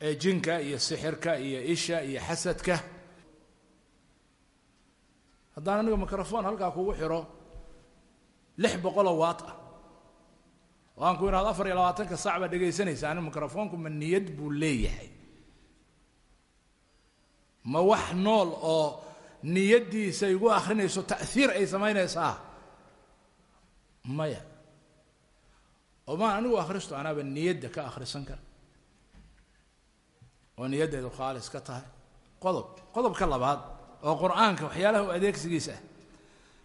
jinka iyo sixirka iyo isha iyo xasadka. Haddaan aniga microphone halkaa kugu xiro lix boqoloo waat ah. Oo aan ku inaad afar iyo labaatanka sac baa dhegaysanaysa ani microfoneku ma niyad buu leeyahay. Ma wax nool oo niyaddiisa igu akrinayso ta'hiir ay samaynaysaa? Maya. Oo maan anigu akhristo anaaba niyadda ka akhrisan kara oo niyaddeedu khaalis ka tahay. Qodob qodobka labaad oo qur'aanka waxyaalaha u adeegsigiisa ah.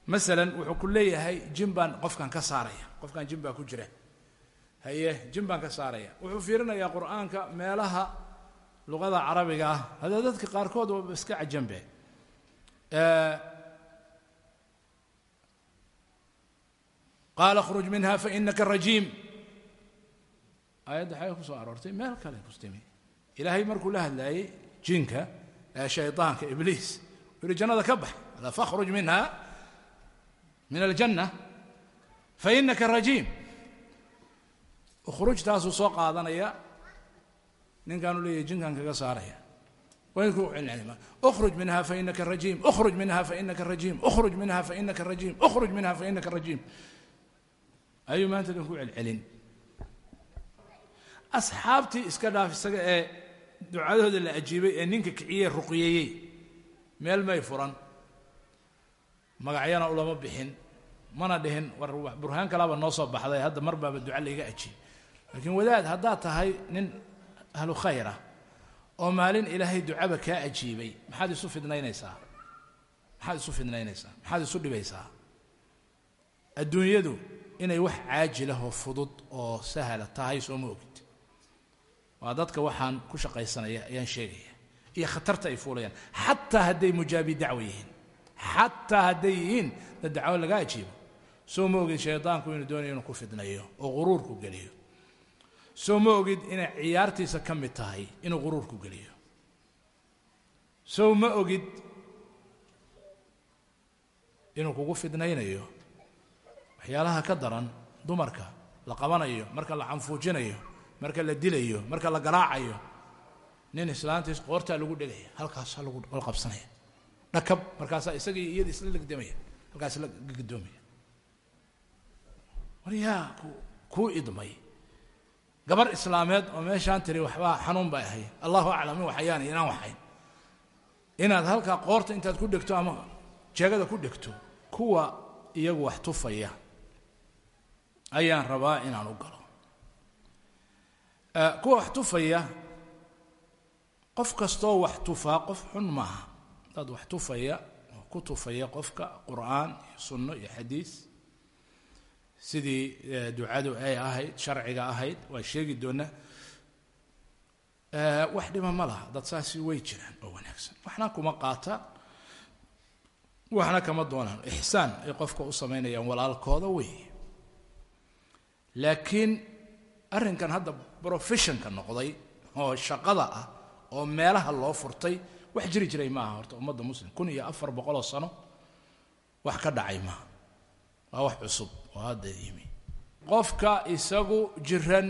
Masalan wuxuu ku leeyahay jin baan qofkan ka saaraya. Qofkan jin baa ku jira. Haye jin baan ka saaraya. Wuxuu fiirinayaa qur'aanka meelaha luqada carabiga ah. Haddee dadka qaarkood waaba iska cajambe qaala khruj minha fainaka rajiim. Aayadda xagay ku soo aroortay. Meel kale kustimi ilaahay markuu la hadlaayey jinka shayطaanka ibliis u yihi jannada ka bax ala fakhruj minha min aljanna fainaka rajiim. Ukhrujtaasuu soo qaadanaya ninkaanu leeyahay jinkan kaga saaraya. Ukhruj minha fainaka rajiim ukhruj minha fainaka rajiim ukhruj minha fainaka rajiim ukhruj minha fainaka rajiim. Ayuu maanta dhan ku celcelin. Asxaabtii iska dhaaf isaga ee ducadooda la ajiibay ee ninka kiciyey ruqyeeyey. Meel may furan. Magacyana ulama bixin mana dhihin war burhaan kalaaba noo soo baxday hadda mar baaba duca layga ajiib. Laakiin wadaad haddaad tahay nin ahlu khayr oo maalin ilaahay ducaba kaa ajiibay maxaad isu fidnaynaysaa? Maxaad isu fidnaynaysaa? Maxaad isu dhibaysaa? Adduunyadu inay wax caajilah oo fudud oo sahla tahay sooma ogid waa dadka waxaan ku shaqaysanaya ayaan sheegaya. Iyo khatarta ay fuulayaan. Xataa hadday mujaabi dacwo yihiin. Xataa hadday yihiin dad dacwo laga ajiibo. Soo ma ogid shaydaanku inuu doonayo inuu ku fidnayo oo quruurku geliyo. Soo ma ogid inay ciyaartiisa ka mid tahay inuu quruurku geliyo. Sow ma ogid inuu kugu fidnaynayo. Waxyaalaha ka daran dumarka la qabanayo marka la canfuujinayo marka la dilayo marka la garaacayo nin islaantiis qoortaa lagu dhegaya halkaasaa lagu qabsanaya. Dhakab markaasaa isagii iyada isla legdamaya halkaas la gadoomaya war kuu idmay. Gabar islaameed oo meeshaan tiri waxbaa xanuun bay ahay allahu aclam in waxayaan inaan waxayn. Inaad halkaa qoorta intaad ku dhegto ama jeegada ku dhegto kuwa iyagu wax tufaya. Ayaan rabaa inaan u galo kuwa wax tufaya qof kastoo wax tufaa qof xun maaha. Dad wax tufaya oo ku tufaya qofka qur'aan iyo sunno iyo xadiis. Sidii ducadu ay ahayd sharciga ahayd waa sheegi doonaa wax dhima ma laha. Dad saasi way jiraan oo wanaagsan. Waxna kuma qaataan waxna kama doonaan ixsaan ay qofka u samaynayaan walaalkooda wey. Laakiin arrinkan hadda professionka noqday oo shaqada ah oo meelaha loo furtay wax jiri jiray maaha horta ummadda muslim. Kun iyo afar boqoloo sano wax ka dhacay maaha. Waa wax cusub oo hadda yimi. Qofka isagu jiran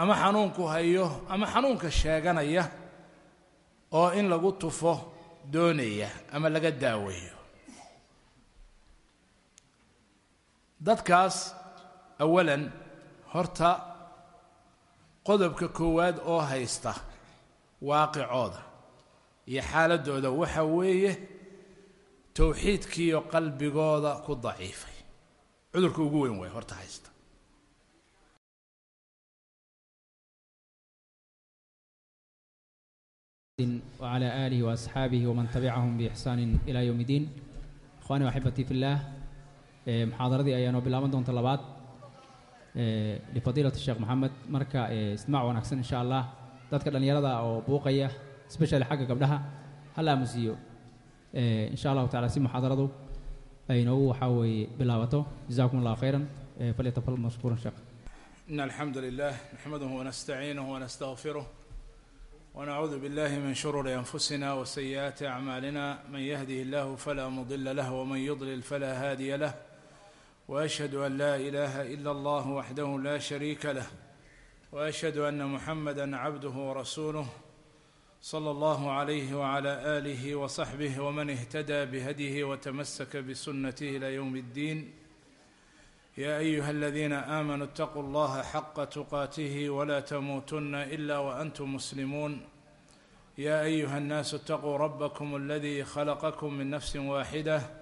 ama xanuunku hayo ama xanuunka sheeganaya oo in lagu tufo doonaya ama laga daaweeyo. Dadkaas awalan horta qodobka koowaad oo haysta waaqicooda iyo xaaladooda waxa weeye towxiidkiiyo qalbigooda ku daciifay cudurka ugu weyn waay horta haysta وعلى آله وأصحابه ومن تبعهم بإحسان إلى يوم الدين إخواني وأحبتي في الله محاضرتي أيانو بالله دون طلبات لفضيلة الشيخ محمد مركا استماع ونكسن إن شاء الله dadka dhalinyarada oo buuqaya especially xagga gabdhaha hala aamusiiyo in sha allahu tacala si muxaadaradu ay noogu waxaa weeye bilaabato jazakum allah khayran falyatafal mashkuuran sheekh إن الحمد لله نحمده ونستعينه ونستغفره ونعوذ بالله من شرور أنفسنا وسيئات أعمالنا من يهده الله فلا مضل له ومن يضلل فلا هادي له واشهد ان لا اله الا الله وحده لا شريك له واشهد ان محمدا عبده ورسوله صلى الله عليه وعلى اله وصحبه ومن اهتدى بهديه وتمسك بسنته الى يوم الدين يا ايها الذين امنوا اتقوا الله حق تقاته ولا تموتن الا وانتم مسلمون يا ايها الناس اتقوا ربكم الذي خلقكم من نفس واحده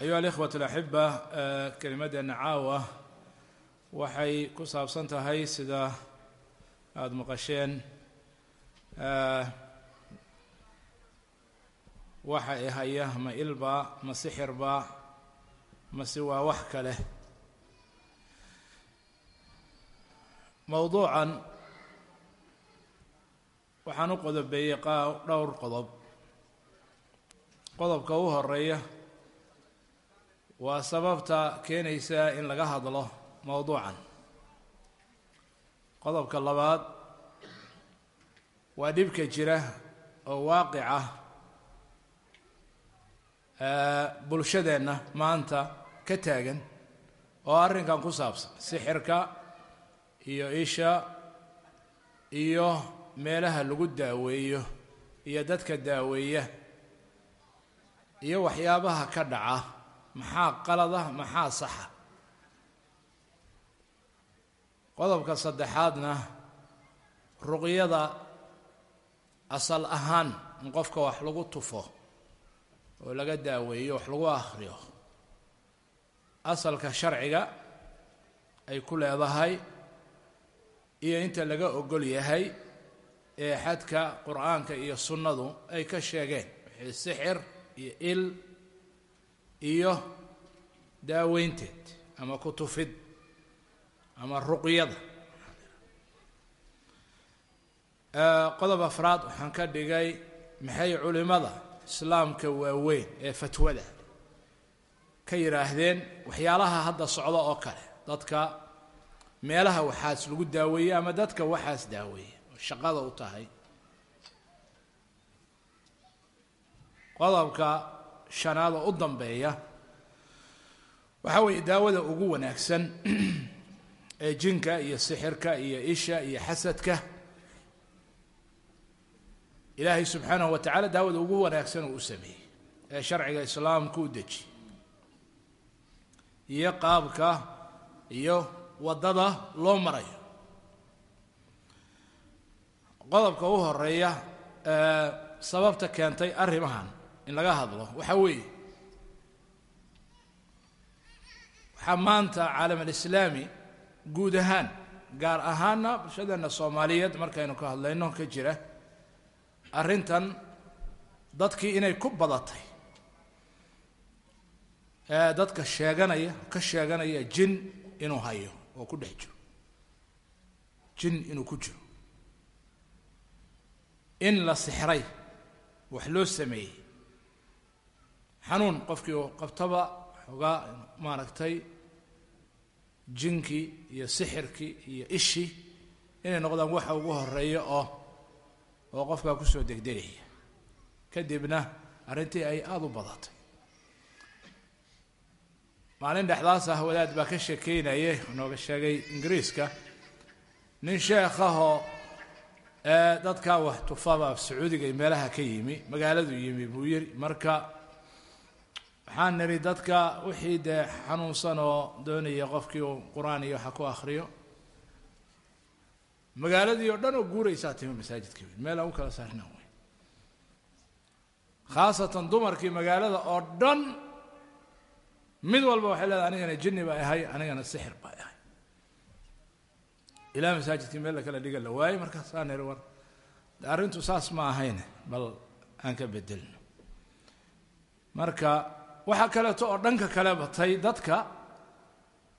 ayuha alikhwat alaxiba kelimadeenna caawa waxay ku saabsan tahay sida aada maqasheen waxa i haya ma ilba ma sixirba mase waa wax kale. Mowduucan waxaan u qodobeeyey qaa dhowr qodob. Qodobka u horreeya waa sababta keenaysa in laga hadlo mowduucan qodobka labaad waa dhibka jira oo waaqica bulshadeenna maanta ka taagan oo arrinkan ku saabsan sixirka iyo isha iyo meelaha lagu daaweeyo iyo dadka daaweeya iyo waxyaabaha ka dhaca maxaa qalada maxaa saxa qodobka saddexaadna ruqyada asal ahaan in qofka wax lagu tufo oo laga daaweeyo wax lagu akhriyo asalka sharciga ay ku leedahay iyo inta laga ogol yahay ee xadka qur'aanka iyo sunnadu ay ka sheegeen wixii sixir iyo il iyo daaweynteed ama kutufid ama ruqyada. Qodob afraad waxaan ka dhigay maxay culimada islaamka waaweyn ee fatwada? Ka yidhaahdeen waxyaalaha hadda socda oo kale. Dadka meelaha waxaas lagu daaweeye ama dadka waxaas daaweeye oo shaqada u tahay. Qodobka shanaad oo u dambeeya waxaa weeye daawada ugu wanaagsan ee jinka iyo sixirka iyo isha iyo xasadka ilaahay subxaanahu wa tacaala daawada ugu wanaagsan uu u sameeyey ee sharciga islaamku u deji. Iyo qaabka iyo waddada loo marayo. Qodobka u horreeya sababta keentay arrimahan in laga hadlo waxaa weeye waxaa maanta caalam alislaami guud ahaan gaar ahaana bulshadeena soomaaliyeed markaynu ka hadlayno ka jira arrintan dadkii inay ku badatay. Ee dadka sheeganaya ka sheeganaya jin inuu hayo oo ku dhex jiro. Jin inuu ku jiro. In la sixray wax loo sameeyey xanuun qofkii oo qabtaba xoogaa maaragtay jinkii iyo sixirkii iyo ishii inay noqdaan waxa ugu horreeya oo oo qofkaa ku soo degdegaya. Kadibna arrintii ay aada u badatay. Maalin dhexdaas ah wadaad baa ka sheekeynaya nooga sheegay ingiriiska nin sheekhahoo ee dadkaa wax tufaba sacuudiga iyo meelaha ka yimi magaaladu yimi buu yiri marka waxaan nidhi dadka wixii dee xanuunsan oo doonaya qofkii uu qur'aan iyo waxa ku akhriyo. Magaaladii oo dhan oo guuraysaa timi masaajidka weyn meel aan u kala saarna wey khaasatan dumarkii magaalada oo dhan mid walba waxay leedahay anigana jinni baa ahay anigana sixir baa ahay. Ilaa masaajidkii meel la kala dhiga la waayey markaasaa niri war. Arrintu saas ma ahayne bal aan ka bedelno. Marka waxaa kaleeto oo dhanka kale batay dadka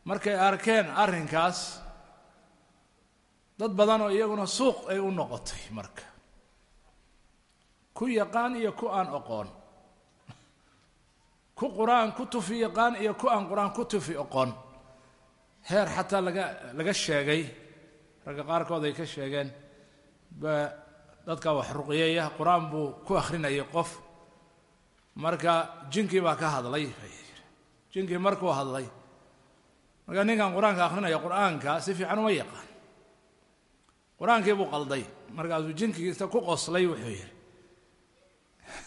markay arkeen arrinkaas dad badan oo iyaguna suuq ay u noqotay marka. Ku yaqaan iyo ku aan oqoon. Ku qur'aan ku tufi yaqaan iyo ku aan qur'aan ku tufi oqoon. Heer xataa laga laga sheegay ragga qaarkood ay ka sheegeen ba dadka wax ruqiyaya qur'aan buu ku akhrinayay qof marka jinkii baa ka hadlay jinkii markuu hadlay. Marka ninkan qur'aanka akhrinaya qur'aanka si fiican uma yaqaan. Qur'aankii buu qalday. Markaasuu jinkigiisa ku qoslay wuxuu yidhi.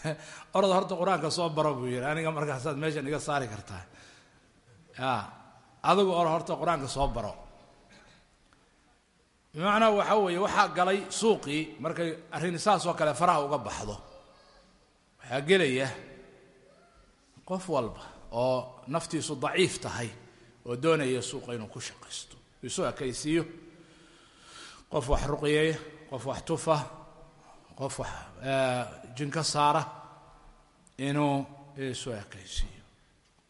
Orod horta qur'aanka soo baro buu yidhi. Aniga markaasaad meeshan iga saari kartaa. Adigu or horta qur'aanka soo baro. Bimacnaa waxaa weeye waxaa galay suuqii markay arrin saas oo kale faraha uga baxdo. Waxaa gelaya qof walba oo naftiisu daciif tahay oo doonaya suuqa inuu ku shaqaysto. Isu ekaysiiyo. Qof wax ruqiyeeya qof wax tufa qof wax jinka saara inuu isu ekaysiiyo.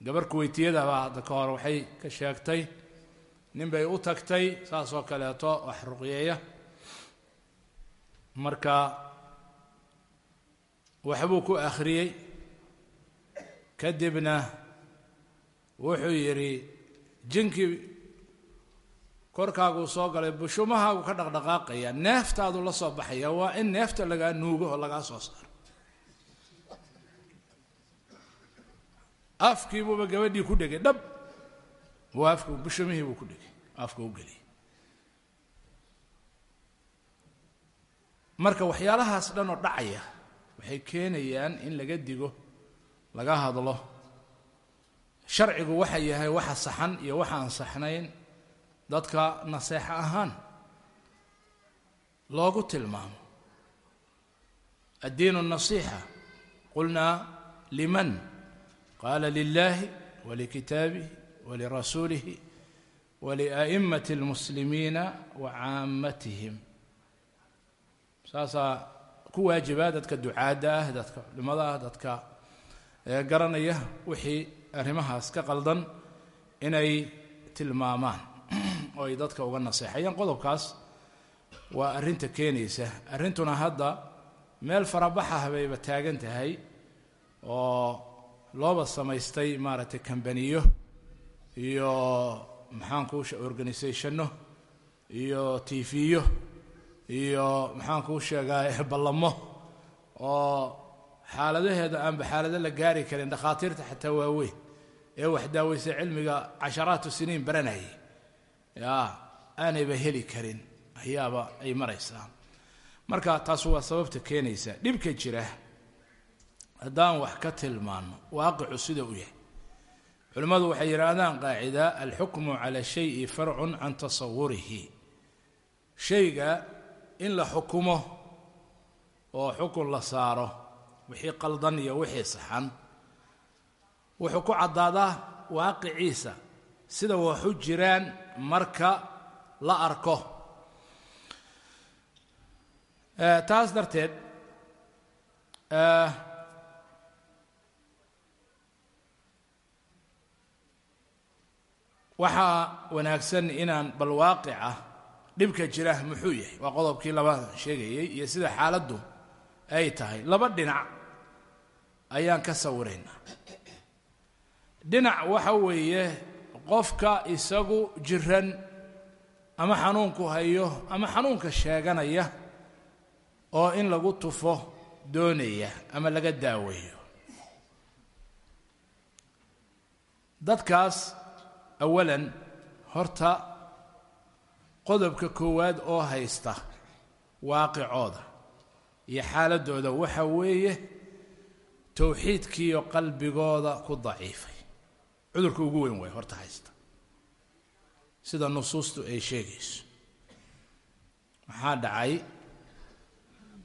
Gabar kuweytiyada baa hadda ka hor waxay ka sheegtay nin bay u tagtay saas oo kaleeto wax ruqyeeya. Marka waxbuu ku akhriyey kadibna wuxuu yidhi jinkii korkaaguu soo galay bushumahaagu ka dhaqdhaqaaqaya neeftaadu la soo baxaya waa in neefta lagaa nuugo oo lagaa soo saaro. Afkiibuuba gabadhii ku dhegay dhab buu afku bushumihii buu ku dhegay afka u geliyay marka waxyaalahaas dhan oo dhacaya waxay keenayaan in laga digo laga hadlo sharcigu waxa yahay waxa saxan iyo waxa aan saxnayn dadka naseexo ahaan loogu tilmaamo addiin النaصيحة qulnaa liman qala lilahi walikitaabihi walirasuulihi waliأئmaة الmuslimiina wacaamatihim saasaa ku waajiba dadka ducaadda ah dadka culimada ah dadka garanaya wixii arrimahaas ka qaldan inay tilmaamaan oo ay dadka uga naseexayaan qodobkaas. Waa arrinta keenaysa. Arrintuna hadda meel farabaxah bayba taagan tahay oo looba samaystay maaragtay kambaniyo iyo maxaanku organisationno iyo tv-yo iyo maxaan kuu sheegaa ballamo oo xaaladaheeda aanba xaalado la gaari karin dhakhaatiirta xataa waaweyn ee wax daaweysay cilmiga casharaatu siniin baranayay. Yaa aanayba heli karin ayaaba ay maraysaa marka taas waa sababta keenaysa dhibka jira haddaan wax ka tilmaano waaqicu sida u yahay. Culimmadu waxay yidhaahdaan qaacida alxukmu cala shayi farcun can tasawurihi shayga in la xukumo oo xukun la saaro wixii qaldan iyo wixii saxan. Wuxuu ku caddaadaa waaqiciisa sida waxu jiraan marka la arko. Taas darteed waxaa wanaagsan inaan bal waaqica dhibka jira muxuu yahay? Waa qodobkii laba sheegayay iyo sida xaaladdu ay tahay. Laba dhinac ayaan ka sawiraynaa dhinac waxa weeye qofka isagu jiran ama xanuunku hayo ama xanuunka sheeganaya oo in lagu tufo doonaya ama laga daaweeyo. Dadkaas awalan horta qodobka koowaad oo haysta waaqicooda iyo xaaladooda waxa weeye towxiidkiiyo qalbigooda ku daciifay. Cudurka ugu weyn way horta haysta. Sida nusuustu ay sheegayso. Maxaa dhacay?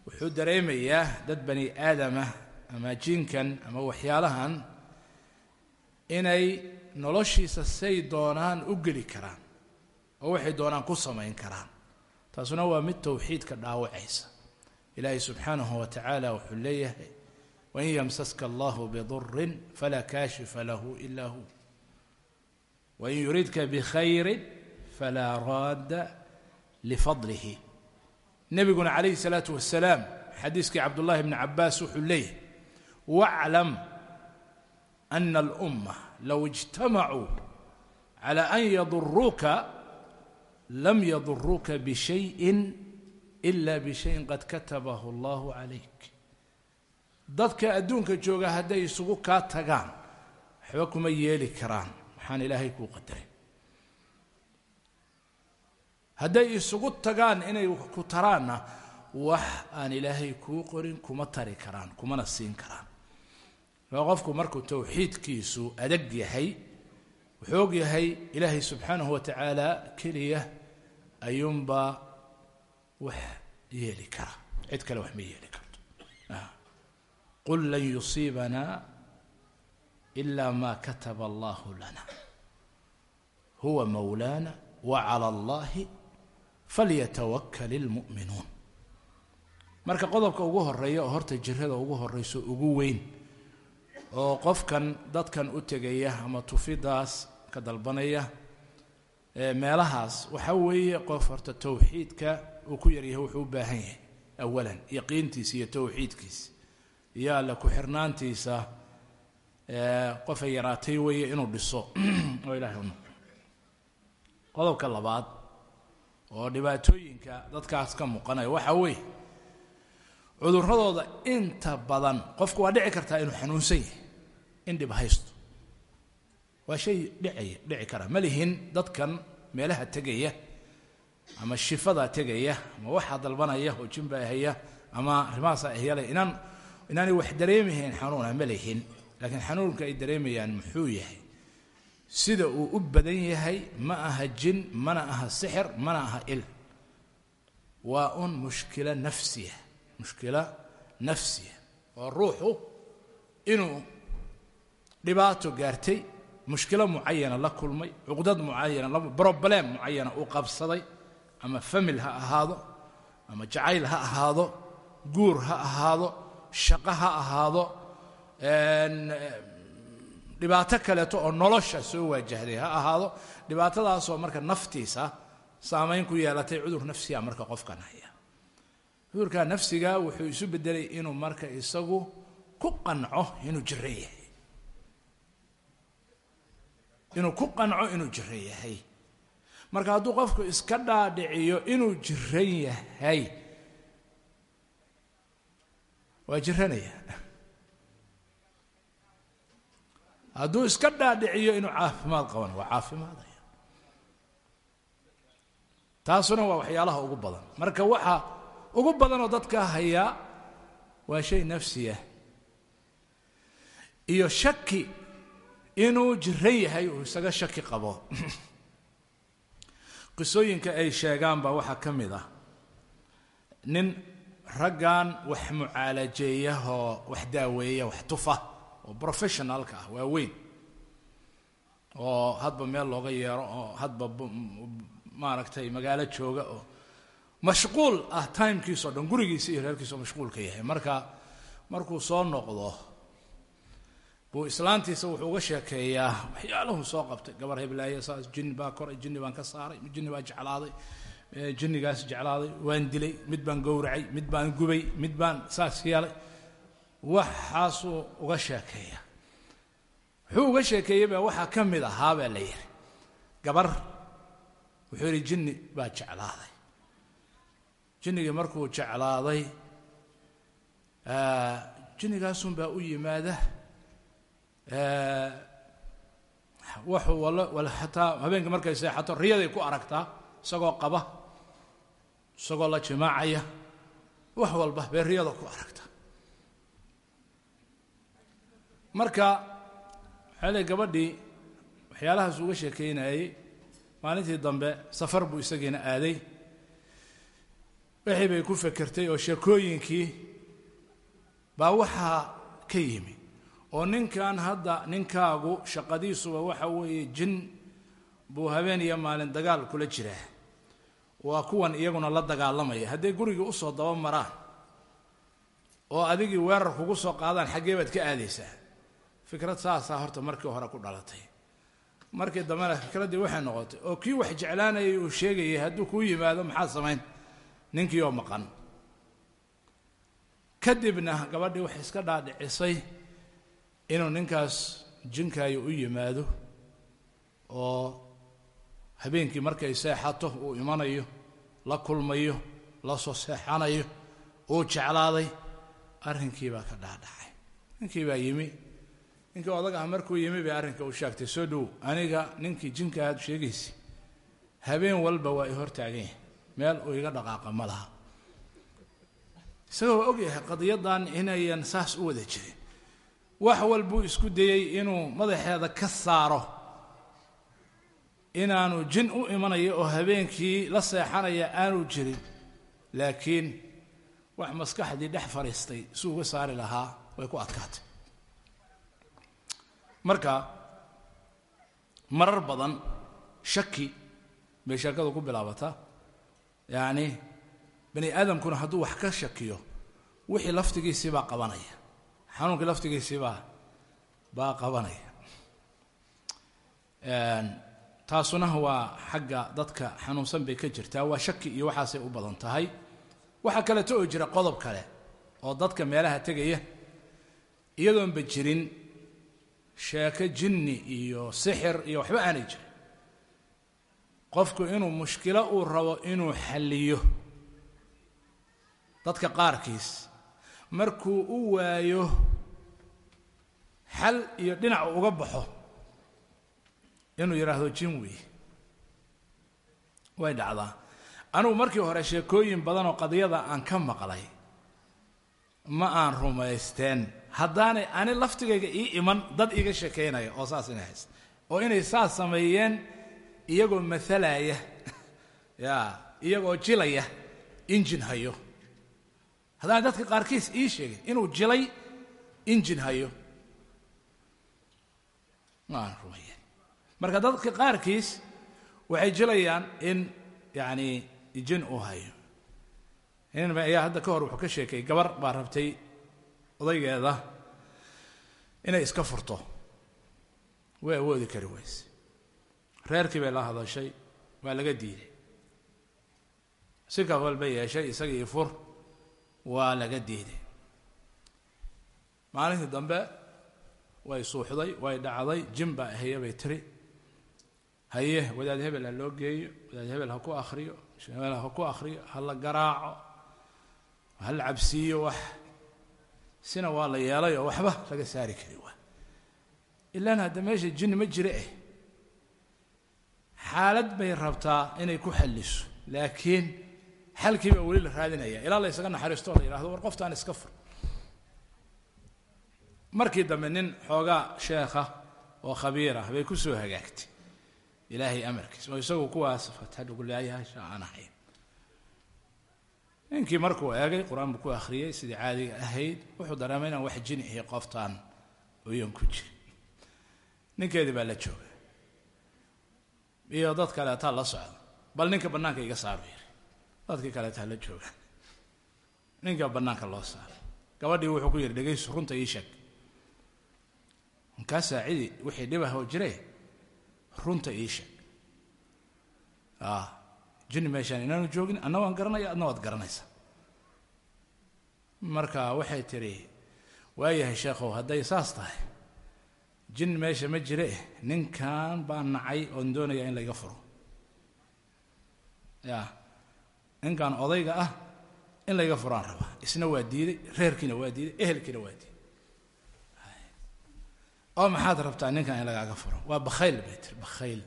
Wuxuu dareemayaa dad bani aadamah ama jinkan ama waxyaalahan inay noloshiisa say doonaan u geli karaan oo waxay doonaan ku samayn karaan. Taasuna waa mid towxiidka dhaawacaysa. Ilaahay subxaanahu wa tacaala wuxuu leeyahay wain yamsaska allahu bidurin falaa kaashifa lahu ila hu wain yuridka bikhayrin falaa raadda lifadlihi nebiguna calayhi salaatu wasalaam xadiiskii cabdullaahi bni cabaas wuxuu leeyahy waclam ana alumma low ijtamacuu cala an yaduruuka lam yaduruuka bishayin ila bishayin qad katabahu allahu calayk dadka adduunka jooga hadday isugu kaa tagaan waxba kuma yeeli karaan. Waxaan ilaahay kuu qadaray. Hadday isugu tagaan inay ku taraanna wax aan ilaahay kuu qorin kuma tari karaan kumana siin karaan. Waa qofku markuu towxiidkiisu adag yahay wuxuu og yahay ilaahay subxaanahu wa tacaala keliya ayuunbaa wax yeeli kara. Cid kale wax ma yeeli qul lan yusiibanaa ila ma kataba allahu lana huwa mawlaana wa cala allahi falyatawakal ilmu'minuun marka qodobka ugu horreeya oo horta jirada ugu horeyso ugu weyn oo qofkan dadkan u tegaya ama tufidaas ka dalbanaya meelahaas waxa weeye qof horta towxiidka uu ku yaryahay wuxuu u baahan yahay awalan yaqiintiisa iyo towxiidkiisa iyo alle ku-xirnaantiisa qofay yaraatay weeye inuu dhiso. Oo ilahay qodobka labaad oo dhibaatooyinka dadkaas ka muuqanaya waxa weeye cuduradooda inta badan qofku waa dhici kartaa inuu xanuunsan yahay in dhib haysto. Waa shay dhicaya dhici kara. Ma lihin dadkan meelaha tegaya ama shifada tegaya ama waxaa dalbanaya oo jimbaahaya ama arrimahaasa ahyale inaan inaanay wax dareemahayn xanuuna ma lihin laakiin xanuunka ay dareemayaan muxuu yahay sida uu u badan yahay ma aha jin mana aha sixir mana aha il. Waa un mushkilo nafsiya mushkilo nafsiya. Oo ruuxu inuu dhibaato gaartay mushkilo mucayana la kulmay cuqdad mucayana broblem mucayana uu qabsaday ama famil ha ahaado ama jacayl ha ahaado guur ha ahaado shaqo ha ahaado dhibaato kaleeto oo nolosha soo waajahday ha ahaado dhibaatadaasoo marka naftiisa saamayn ku yeelatay cudur nafsiga marka qofkan haya. Cudurka nafsiga wuxuu isu bedelay inuu marka isagu ku qanco inuu jiran yahay. Inuu ku qanco inuu jiran yahay. Marka hadduu qofku iska dhaadhiciyo inuu jiran yahay waa jiranaya. Hadduu iska dhaadhiciyo inuu caafimaad qabana waa caafimaadaya. Taasuna waa waxyaalaha ugu badan. Marka waxa ugu badanoo dadka hayaa waa shay nafsiya iyo shaki inuu jiran yahay uu isaga shaki qabo. Qisooyinka ay sheegaan baa waxaa ka mid ah. Nin raggan wax mucaalajeeya oo wax daaweeya wax tufa oo professionalka ah waa weyn oo hadba meel looga yeero oo hadba maaragtay magaalo jooga oo mashquul ah timekiisao dhan gurigiisa iyo reerkiisao mashquulka yahay. Marka markuu soo noqdo buu islaantiisa wuxuu uga sheekeeyaa waxyaalahu soo qabtay. Gabar heblaaye saas jinni baa koray jinni baan ka saaray jinni baa jeclaaday jinnigaas jeclaaday waan dilay mid baan gowracay mid baan gubay mid baan saas yeelay waxaasuu uga sheekeeya. Wuxuu uga sheekeeyey baa waxaa ka mid ahaa baa la yihi gabar wuxuu yidhi jinni baa jeclaaday. Jinnigii markuu jeclaaday jinnigaasun baa u yimaada wala wala xataa habeenka markay seexato riyaday ku aragtaa isagoo qaba isagoo la jimaacaya wax walba bay riyada ku aragtaa. Marka ley gabadhii waxyaalahaas uga sheekeynayey maalintii dambe safar buu isagiina aaday. Wixii bay ku fekertay oo sheekooyinkii baa waxaa ka yimi. Oo ninkan hadda ninkaagu shaqadiisuba waxa weeye jin buu habeen iyo maalin dagaal kula jiraa waa kuwan iyaguna la dagaalamaya. Hadday gurigii u soo daba maraan oo adigii weerar kugu soo qaadaan xaggee baad ka aadaysaa. Fikrad saasaa horta markii hore ku dhalatay. Markii dambena fikraddii waxay noqotay oo kii wax jeclaanayay uu sheegayay hadduu kuu yimaado maxaad samayn? Ninkii oo maqan. Kadibna gabadhii waxay iska dhaadhicisay inuu ninkaas jinkaayo u yimaado oo habeenkii markay seexato uu imanayo la kulmayo la soo seexanayo uu jeclaaday arrinkii baa ka dhaadhacay ninkii baa yimi. Ninkii odag ah markuu yimi bay arrinka u sheegtay soo dhow aniga ninkii jinka aad sheegaysa habeen walba waa i hortaagan yahay. Meel uu iga dhaqaaqa ma isagoo og yahay qadiyadan inayan saas u wada jirin. Wax walbuu isku dayey inuu madaxeeda ka saaro inaanu jin u imanayo oo habeenkii la seexanaya aanu jirin. Laakiin wax maskaxdii dhex fadhiistay si uga saari lahaa way ku adkaatay. Marka marar badan shaki bay sheekadu ku bilaabataa yacni bani aadamkuna hadduu wax ka shakiyo wixii laftigiisii baa qabanaya. Xanuunkii laftigiisii baa baa qabanaya taasuna waa xagga dadka xanuunsan bay ka jirtaa waa shaki iyo waxaasay u badan tahay. Waxaa kaleeto oo jira qodob kale oo dadka meelaha tegaya iyadoonba jirin sheeko jinni iyo sixir iyo waxba aanay jirin. Qofku inuu mushkilo uu rabo inuu xalliyo dadka qaarkiis. Markuu u waayo xal iyo dhinac uga baxo inuu yidhaahdo jin weeye way dhacdaa. Anugu markii hore sheekooyin badan oo qadiyada aan ka maqlay ma aan rumaysteen. Haddaanay ani laftigayga ii iman dad iiga sheekaynaya oo saas inay haysta oo inay saas sameeyeen iyagoo matalaya ya iyagoo jilaya injin hayo. Haddaan dadka qaarkiis ii sheegin inuu jilay injin hayo. Ma aan rumayen marka dadka qaarkiis waxay jilayaan in yacni jin uu hayo. Nin ayaa hadda ka hor wuxuu ka sheekay gabar baa rabtay odaygeeda inay iska furto. Way awoodi kari weyse reerkii bay la hadashay waa laga diiday. Si ka walba yeeshay isagii fur waa laga diiday. Maalintii dambe way suuxday way dhacday jin baa ahaya bay tiri haye wadaad hebel ha loo geeyo wadaad hebel ha ku akhriyo hebel ha ku akhriyo ha la garaaco ha la cabsiiyo wax. Sina waa la yeelay oo waxba laga saari kari waa. Ilaan hadda meesha jinni ma jira eh. Xaalad bay rabtaa inay ku xalliso laakiin xalkii baa weli la raadinaya. Ilaa la ysaga naxariisto la yidhahdo war qoftaan iska fur. Markii dambe nin xoogaa sheekha oo khabiir ah bay ku soo hagaagtay ilaahay amarkiis oo isagu kuwaas markuu eegay qur'aan buu ku akhriyey sidii caadiga ahayd wuxuu dareemay inaan wax jin qoftaan oyan ku jirin. Ninkeedii baa la jooga iyo dad kaleetaa la socda bal ninka bannaanka iga saaru yiri dadkii kaleetaa la jooga. Ninka bannaanka loo saaray gabadhii wuxuu ku yidhi dhegayso runta ii sheeg. Kaa saacidi wixii dhibah oo jire runta ii sheeg. Jinni meeshaan inaanu joogin anna waan garanaya adna waad garanaysaa. Marka waxay tidhi waayahay sheekhow hadday saas tahay. Jin meesha ma jire ninkan baa nacay oon doonaya in layga furo. Ya ninkan odayga ah in layga furaan rabaa. Isna waa diiday reerkiina waa diiday ehelkiina waa diiday oo maxaad rabtaa ninkan in lagaaga furo? Waa bakhayl bay tiri bakhayl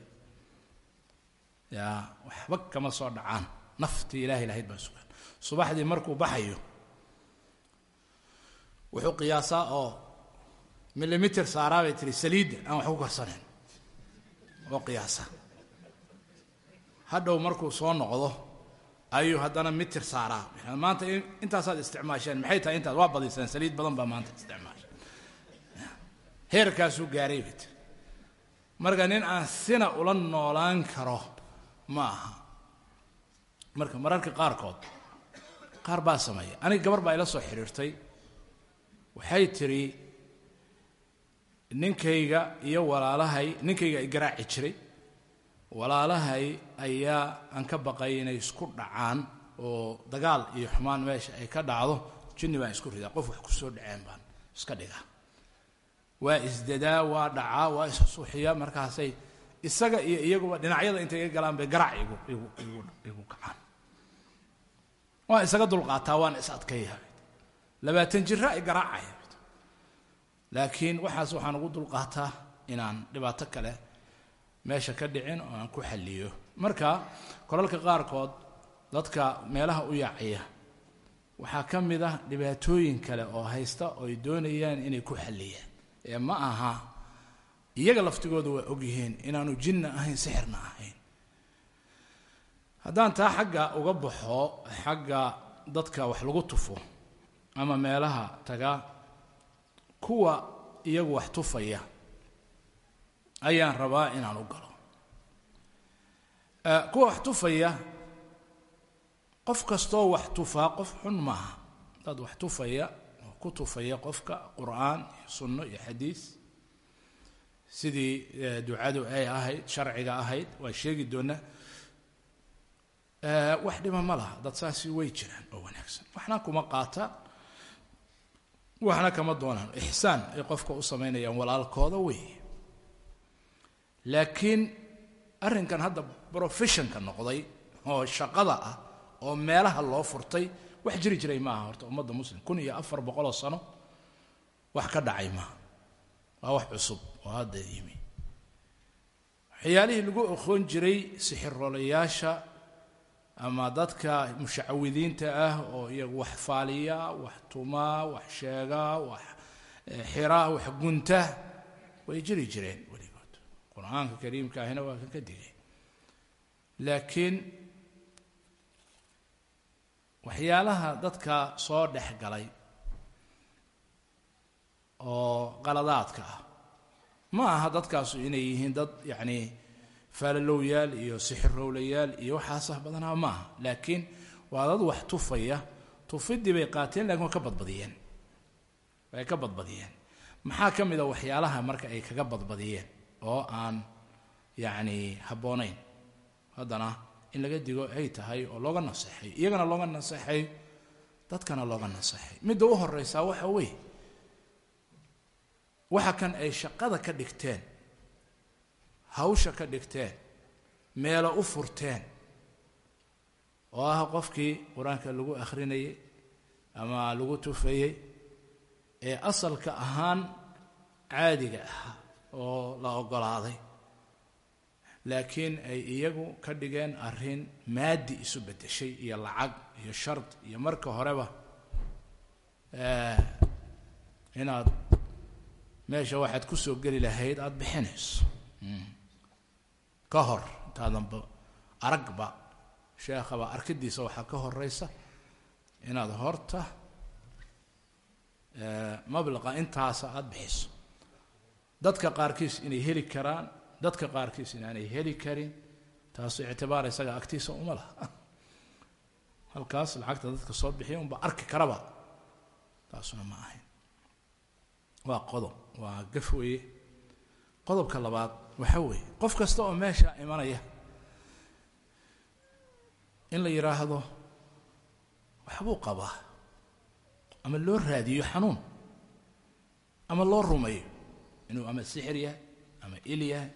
ya waxba kama soo dhacaan. Naftii ilahay lahayd baa sugaan subaxdii markuu baxayo wuxuu qiyaasaa oo millimiter saaraa bay tiri saliidda aan wax ku karsanayn oo qiyaasa hadhow markuu soo noqdo ayuu haddana mitir saaraa. Maanta intaasaad isticmaasheen maxay tahay intaas? Waa badiseen saliid badan baa maanta isticmaasha heerkaasuu gaaray tiri marka nin aan sina ula noolaan karo ma aha. Marka mararka qaarkood qaar baa sameeya aniga gabar baa ila soo xidhiirtay waxay tidhi ninkayga iyo walaalahay ninkayga ay garaaci jiray. Walaalahay ayaa aan ka baqay inay isku dhacaan oo dagaal iyo xumaan meesha ay ka dhacdo. Jinni baan isku ridaa qof wax ku soo dhaceen baan iska dhigaa waa isdadaa waa dhacaa waa issuuxiyaa markaasay isaga iyo iyaguba dhinacyada intay iga galaan bay garaac igu igu igu kacaan. Waan isaga dulqaataa waan is adkaya. Labaatan jira ay garaacaya. Laakiin waxaas waxaan ugu dulqaataa inaan dhibaato kale meesha ka dhicin oo aan ku xalliyo. Marka kolalka qaarkood dadka meelaha u yaacaya waxaa ka mid ah dhibaatooyin kale oo haysta oo ay doonayaan inay ku xalliyaan ee ma aha iyaga laftigooda waa ogyihiin inaanu jinna ahayn sixirna ahayn. Haddaan taa xagga uga baxo xagga dadka wax lagu tufo ama meelaha taga kuwa iyagu wax tufaya ayaan rabaa inaan u galo. Kuwa wax tufaya qof kastoo wax tufaa qof xun maaha. Dad wax tufaya oo ku tufaya qofka qur'aan sunno iyo xadiis. Sidii ducadu ay ahayd sharciga ahayd waa sheegi doonaa wax dhima ma laha. Dad saasi way jiraan oo wanaagsan. Waxna kuma qaataan waxna kama doonaan ixsaan ay qofka u samaynayaan walaalkooda weeye laakiin arrinkan hadda professionka noqday oo shaqada ah oo meelaha loo furtay wax jiri jiray maaha horta ummadda muslim. Kun iyo afar boqoloo sano wax ka dhacay maaha waa wax cusub oo hadda yimi. Waxyaalihii lagu aqoon jiray sixiroolayaasha ama dadka mushacawidiinta ah oo iyagu wax faaliya wax tumaa wax sheegaa wax xiraa wax gunta way jiri jireen weligood. Qur'aanka kariimka ahina waa kan ka digay laakiin waxyaalaha dadka soo dhex galay oo qaladaadka ah. Ma aha dadkaasu inay yihiin dad yacni faalalowyaal iyo sixirowlayaal iyo waxaasah badanaa ma laakiin waa dad wax tufaya. Tufiddii bay qaateen laakiin waa ka badbadiyeen. Way ka badbadiyeen. Maxaa ka mid a waxyaalaha marka ay kaga badbadiyeen oo aan yacni habboonayn? Haddana in laga digo ay tahay oo looga naseexay iyagana looga naseexay dadkana looga naseexay midda u horeysaa waxa weeye waxa kan ay shaqada ka dhigteen hawsha ka dhigteen meelo u furteen oo ah qofkii qur'aanka lagu akhrinayay ama lagu tufayey ee asalka ahaan caadiga ah oo la oggolaaday laakiin ay iyagu ka dhigeen arrin maadi isu beddeshay iyo lacag iyo shard iyo marka horeba inaad meesha waxaad ku soo geli lahayd aada bixinayso. Ka hor intaadanba aragba sheekhaba arkidiisa waxaa ka horeysa inaad horta mablaqa intaasa aada bixiso. Dadka qaarkiis inay heli karaan dadka qaarkiis inaanay heli karin taasu ictibaar isaga agtiisa uma laha. Halkaas lacagta dadka soo bixiya unba arki karaba. Taasuna ma ahayn. Waa qodob waa gaf weeye. Qodobka labaad waxa weeye qof kasta oo meesha imanaya in la yidhaahdo waxbuu qabaa ama loo raadiyo xanuun ama loo rumayo inuu ama sixir yahay ama il yahay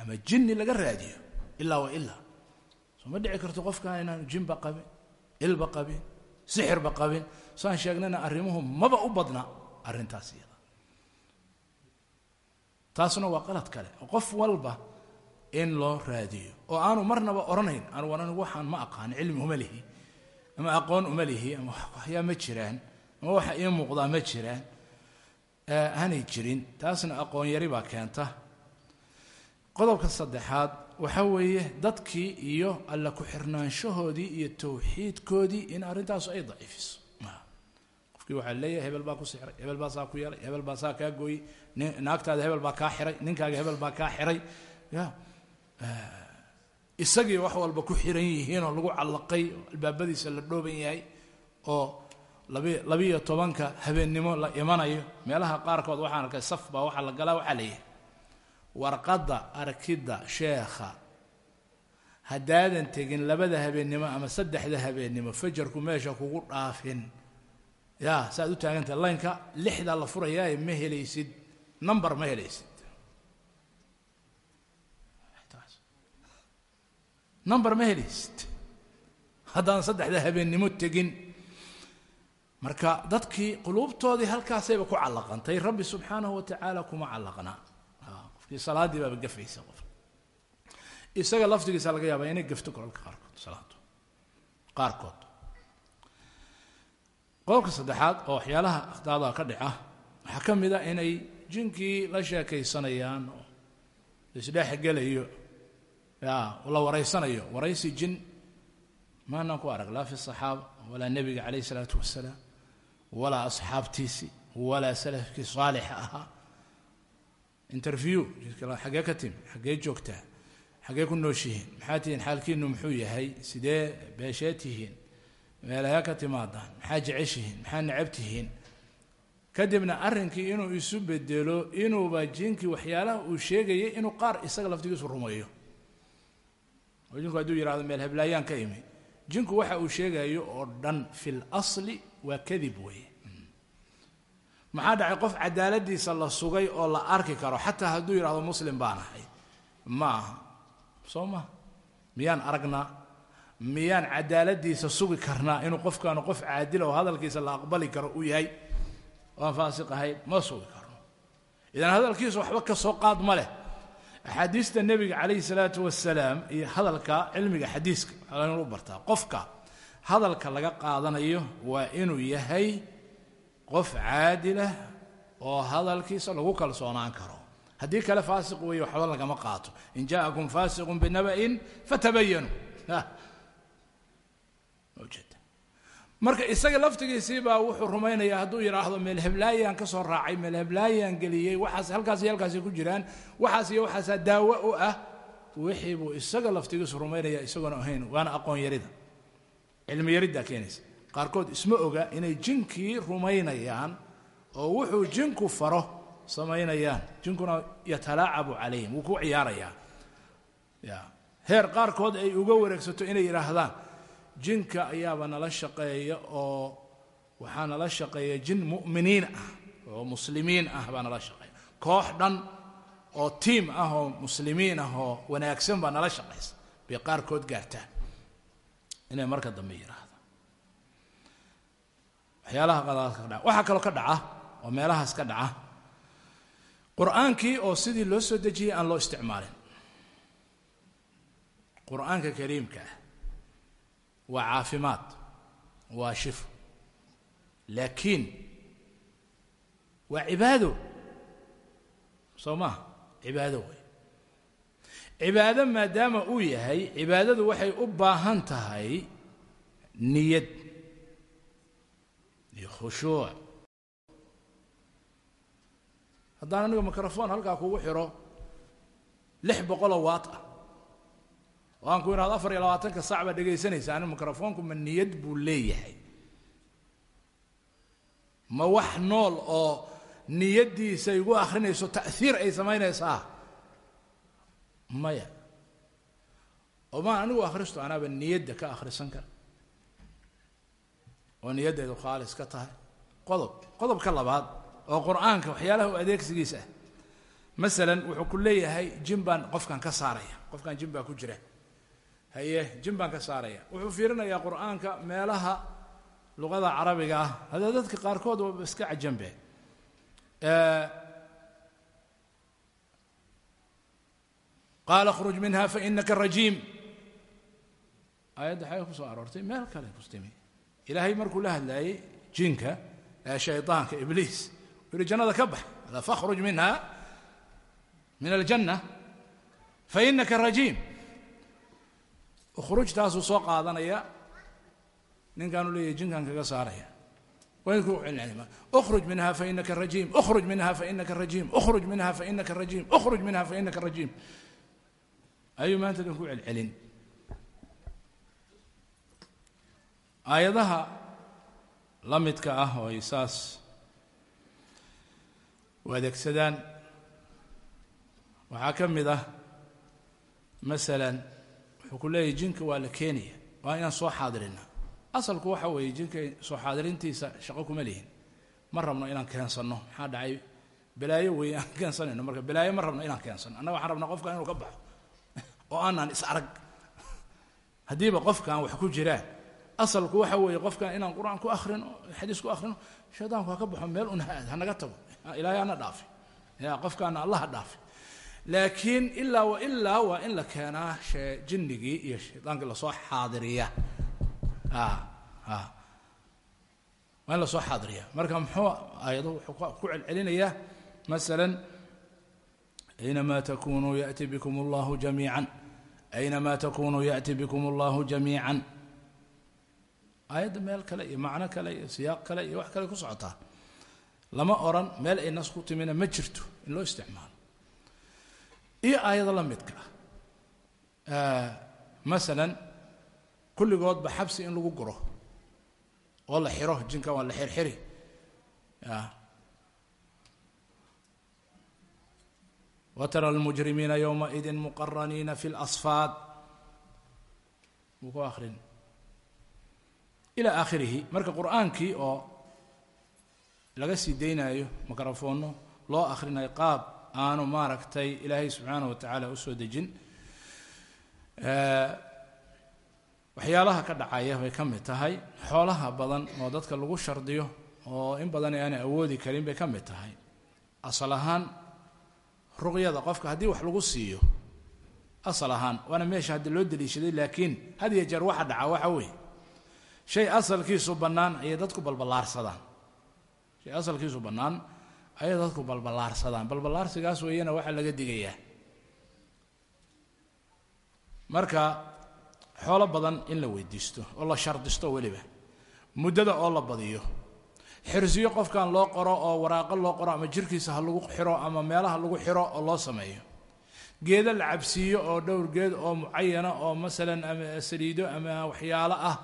ama jinni laga raadiyo ilaa wa ilaa soo ma dhici karto qofkaan inaanu jinba qabin ilba qabin sixirba qabin. Saan sheegnayna arrimuhu maba u badna arrintaas iyada taasuna waa qalad kale. Qof walba in loo raadiyo oo aanu marnaba odhanayn anu anigu waxaan ma aqaan cilmi uma lihi ama aqoon uma lihi ama waxyaa ma jiraan ama waxa ii muuqdaa ma jiraan aanay jirin. Taasna aqoon yari baa keenta. Qodobka saddexaad waxa weeye dadkii iyo alla ku-xirnaanshahoodii iyo tawxiidkoodii in arrintaasu ay daciifiso qofkii waxaa leeyahay hebel baa ku sixray hebel baa saa ku yeelay hebel baa saa kaa gooyey naagtaada hebel baa kaa xiray ninkaaga hebel baa kaa xiray ya isagii wax walba ku xiran yihiin oo lagu callaqay albaabadiisa la dhooban yahay oo labi labiyo tobanka habeennimo la imanayo meelaha qaarkood waxaan arkay saf baa waxaa la galaa waxaa leeyahay warqadda arkidda sheekha haddaadan tegin labada habeennimo ama saddexda habeennimo fajarku meesha kugu dhaafin ya saaad u taagantahay laynka lixdaa la furayaaye ma helaysid number ma helaysid. Number ma helaysid. Haddaan saddexda habeennimo tegin marka dadkii quluubtoodii halkaasayba ku callaqantay rabbi subxaanahu wa tacaala kuma callaqnaa qofkii salaaddii baaba gafaysa qof. Isaga laftigiisa laga yaabaa inay gafto kolalka qaarkood salaadu qaarkood qodobka saddexaad oo waxyaalaha akhdaada ka dhaca waxaa ka mid a inay jinkii la sheekaysanayaan oo isdhex gelayo la waraysanayo waraysi jin maanaan ku arag laa fi saxaaba walaa nebiga calayh isalaatu wasalaam walaa asxaabtiisii walaa salafkii saalixa ahaa. Interview xaggee ka timi xaggee joogtaa xaggee ku nooshihiin maxaa tihiin xaalkiinu muxuu yahay sidee beeshee tihiin meelayaa ka timaadaan maxaa jeceshihiin maxaa necab tihiin? Kadibna arrinkii inuu isu bedelo inuuba jinkii waxyaalaha uu sheegayay inuu qaar isaga laftigiisu rumeeyo jinku hadduu yidhahdo meel heblaayaan ka imi. Jinku waxa uu sheegayo oo dhan fi lasli waa kadib weeye. Maxaa dhacay? Qof cadaaladiisa la sugay oo la arki karo. Xataa hadduu yidhahdo muslim baan ahay. Ma aha. Soo ma? Miyaan aragnaa miyaan cadaaladiisa sugi karnaa inuu qofkaanu qof caadila oo hadalkiisa la aqbali karo uu yahay? Waan faasiq ma sugi karno. Idan hadalkiisa waxba ka soo qaad ma leh. Axaadiista nebiga calayhi salaatu wasalaam iyo hadalka cilmiga xadiiska waxaa bartaa. Qofka hadalka laga qaadanayo waa inuu yahay qof caadilah oo hadalkiisa lagu kalsoonaan karo. Haddii kale faasiq weeye waxba lagama qaato. In jaakum faasiqun binaba'in fatabayanuu ujeeda marka isaga laftigiisii baa wuxuu rumaynayaa hadduu yidhaahdo meel heblaayaan ka soo raacay meel heblaayaan geliyey waxaas halkaas iyo halkaasay ku jiraan waxaas iyo waxaasaa daawo u ah wixii buu isaga laftigiisu rumaynaya isagoona ahayn waana aqoon yarida. Cilmi yariddaa keenaysa. Qaarkood isma oga inay jinkii rumaynayaan oo wuxuu jinku faro samaynayaan. Jinkuna yatalaacabu calayhim wuu ku ciyaarayaa. Ya heer qaarkood ay uga wareegsato inay yidhaahdaan jinka ayaaba nala shaqeeya oo waxaa nala shaqeeya jin mu'miniin ah oo muslimiin ah baa nala shaqeeya. Koox dhan oo tiim ah oo muslimiin ah oo wanaagsan baa nala shaqaysa bay qaarkood gaartaan inay marka dambe yidhaahdaan waxyaalaha qadaadka ka dhaca. Waxaa kaloo ka dhaca oo meelahaas ka dhaca. Qur'aankii oo sidii loo soo dejiyey aan loo isticmaalin. Qur'aanka kariimka ah waa caafimaad. Waa shifo laakiin waa cibaado. Soo maha cibaado wey cibaado maadaama uu yahay cibaadadu waxay u baahan tahay niyad iyo khushuuc. Haddaan aniga microphone halkaa kugu xiro lix boqoloo waat ah oo aan ku idhahdo afar iyo labaatanka sac baad dhegaysanaysa ani microfoonku ma niyad buu leeyahay. Ma wax nool oo niyaddiisa igu akhrinayso ta'hiir ay samaynaysaa? Maya. Oo maan anigu akhristo anaaba niyadda ka akhrisan kara. Oo niyaddeedu khaalis ka tahay. Qodob qodobka labaad oo qur'aanka waxyaalaha u adeegsigiisa ah. Masalan wuxuu ku leeyahay jin baan qofkan ka saaraya. Qofkan jin baa ku jira haye jin baan ka saaraya. Wuxuu fiirinayaa qur'aanka meelaha luqada carabiga ah. Haddee dadka qaarkood waaba iska cajambe. Qaala khruj minha fainaka rajiim. Aayadda xagee ku soo aroortay meel kale kustimi ilaahay markuu la hadlaayey jinka shayطaanka ibliis u yihi jannada ka bax. Fakhruj minha min aljanna fainaka rajiim ukhruujtaasuu soo qaadanaya ninkaanu leeyahy jinkan kaga saaraya. Ruj minha fainaka rajiim ruj minha fainaka rajiim ruj minha fainaka rajiim ruj minha fainaka rajiim. Ayuu maanta ku celcelin. Aayadaha la midka ah oo ay saas u adeegsadaan waxaa ka mid ah maala wuxuu ku leeyahy jinka waa la keenaya waa inaan soo xaadirina. Asalku waxa weeye jinka soo xaadirintiisa shaqo kuma lihin. Ma rabno inaan keensanno maxaa dhacay? Balaayo weeye aan keensanayno. Marka balaayo ma rabno inaan keensano annaga waxaan rabnaa qofkan inuu ka baxo oo aanaan is arag. Haddiiba qofkan wax ku jiraan. Asalku waxa weeye qofkan inaan qur'aan ku akhrino xadiis ku akhrino shaydaanku ha ka baxo meel un ha hanaga tago. Ilaahay hana dhaafi. Ya qofkaana allah ha dhaafi laakiin ilaa wa ilaa waa in la keenaa jinnigii iyo shaydaankii la soo xaadiriya. Waa in la soo xaadiriya. Marka muxuu ayado wuxuu ku celcelinayaa masalan aynamaa takunuu ya'ti bikum allahu jamiican. Aynamaa takunuu ya'ti bikum allahu jamiican. Aayadda meel kale iyo macno kale iyo siyaaq kale iyo wax kale ku socotaa. Lama oran meel ay nas ku timina ma jirto in loo isticmaalo iyo aayado la midka ah. Masalan kulligoodba xabsi in lagu guro oo la xiro jinka waa la xirxiri. Watara almujrimiina yowmaidin muqaraniina fi lasfaad wuu ku akrin ilaa aakhirihi marka qur'aankii oo laga sii daynayo mikrofoonno loo akhrinayo qaab aanu maaragtay ilaahay subxaanah wa tacaala u soo dejin. Waxyaalaha ka dhacaya bay ka mid tahay. Xoolaha badan oo dadka lagu shardiyo oo in badan aanay awoodi karin bay ka mid tahay. Asal ahaan ruqyada qofka haddii wax lagu siiyo asal ahaan waana meesha haddi loo daliishaday laakiin had iyo jeer waxa dhaca waxa weeye. Shay asalkiisu bannaan ayay dadku balballaarsadaan shay asalkiisu bannaan ayay dadku balballaarsadaan balballaarsigaas weeyana waxaa laga digayaa. Marka xoolo badan in la weydiisto oo la shardisto weliba muddada oo la badiyo xirsiyo qofkan loo qoro oo waraaqo loo qoro ama jirkiisa ha lagu xiro ama meelaha lagu xiro oo loo sameeyo geedo la cabsiiyo oo dhowr geed oo mucayana oo masalan ama saliido ama waxyaalo ah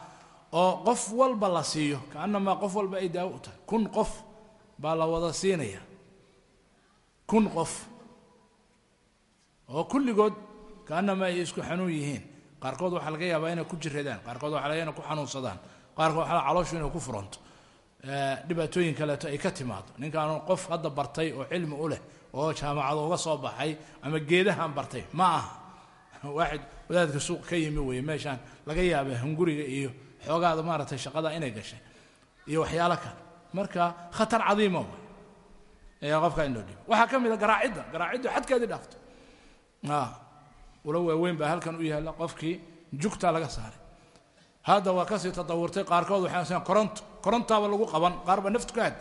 oo qof walba la siiyo kaanamaa qof walba ay daawo u tahay. Kun qof baa la wada siinaya. Kun qof oo kulligood kaanamaa ay isku xanuun yihiin. Qaarkood waxaa laga yaabaa inay ku jiradaan qaarkood waxa laga ku xanuunsadaan qaarkood waxaa calooshu inay ku furanto. Dhibaatooyin kaleeto ay ka timaado ninkaanu qof hadda bartay oo cilmi u leh oo jaamacado uga soo baxay ama geedahan bartay ma aha. Waaxid wadaadka suuq ka yimi weeye meeshaan laga yaaba hunguriga iyo xoogaada maaragtay shaqada inay gashay iyo waxyaalo kale marka khatar cadiima way. Ayaa qofka in loo dhibo waxaa ka mid a garaacidda garaaciddu xadkeedii dhaafto. Ula waaweyn baa halkan u yaalla qofkii jugtaa laga saaray. Hadda waa ka sii tadawurtay qaarkood waxay koronto. Korontaaba lagu qaban qaarba naftu ka had.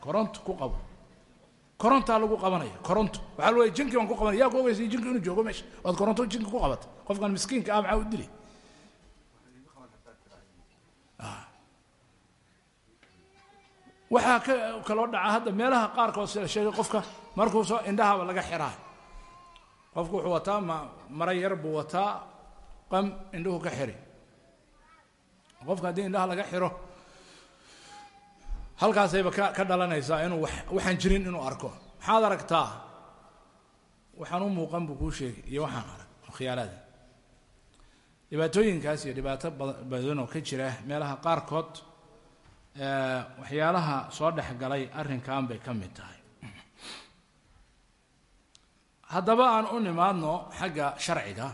Koronto ku qabo korontaa lagu qabanaya koronto. Waxaa lawaya jinki baan ku qabanaya yaa ku ogeysa jinki inuu joogo meesha. Waad koronto jinki ku qabatay. Qofkan miskiinka ah maxaa u dili waxaa ka kaloo dhaca hadda meelaha qaarkood sida sheegay qofka markuu soo indhahaba laga xiraa. Qofku wuxuu wataa ma mara yar buu wataa qam indhuhu ka xiri. Qofka haddii indhaha laga xiro halkaasayba ka ka dhalanaysaa inuu wax waxaan jirin inuu arko. Maxaad aragtaa? Waxaan u muuqan buu kuu sheegay iyo waxaan arag khiyaalaada dhibaatooyinkaas iyo dhibaato badan oo ka jira meelaha qaarkood waxyaalaha soo dhex galay arrinkan bay ka mid tahay. Haddaba aan u nimaadno xagga sharciga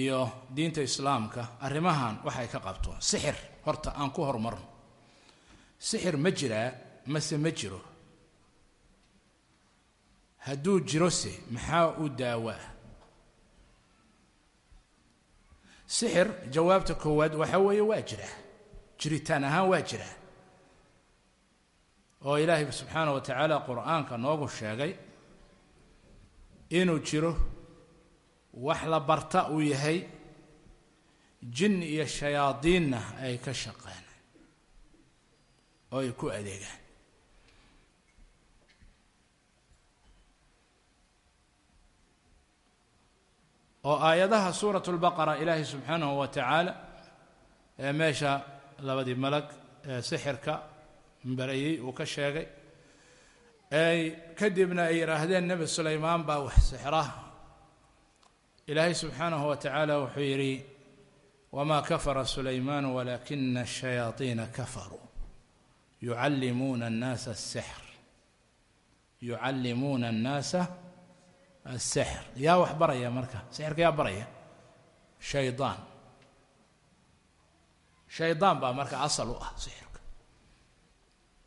iyo diinta islaamka arrimahan waxay ka qabto. Sixir horta aan ku horumarno sixir ma jiraa mase ma jiro. Hadduu jirose maxaa u daawaa sixir jawaabta koowaad waxaa weeye waa jiraa jiritaan ahaan waa jiraa oo ilaahay subxaana wa tacaala qur'aanka noogu sheegay inuu jiro wax la barta uu yahay jin iyo shayaadiinna ay ka shaqeen oo ay ku adeegaan. Oo aayadaha suurat lbaqara ilaahay subxaanahu wa tacaala ee meesha labadii malag ee sixirka barayey uu ka sheegay ay kadibna ay yidhaahdeen nebi sulaymaan baa wax sixra ilaahay subxaanahu wa tacaala wuxuu yidhi wamaa kafara sulaymaanu walaakina ashayaadiina kafaruu. Yucallimuuna annaasa asixr yucallimuuna annaasa asixr yaa wax baraya marka sixirka yaa baraya. Shaydaan shaydaan baa marka asal u ah sixirka.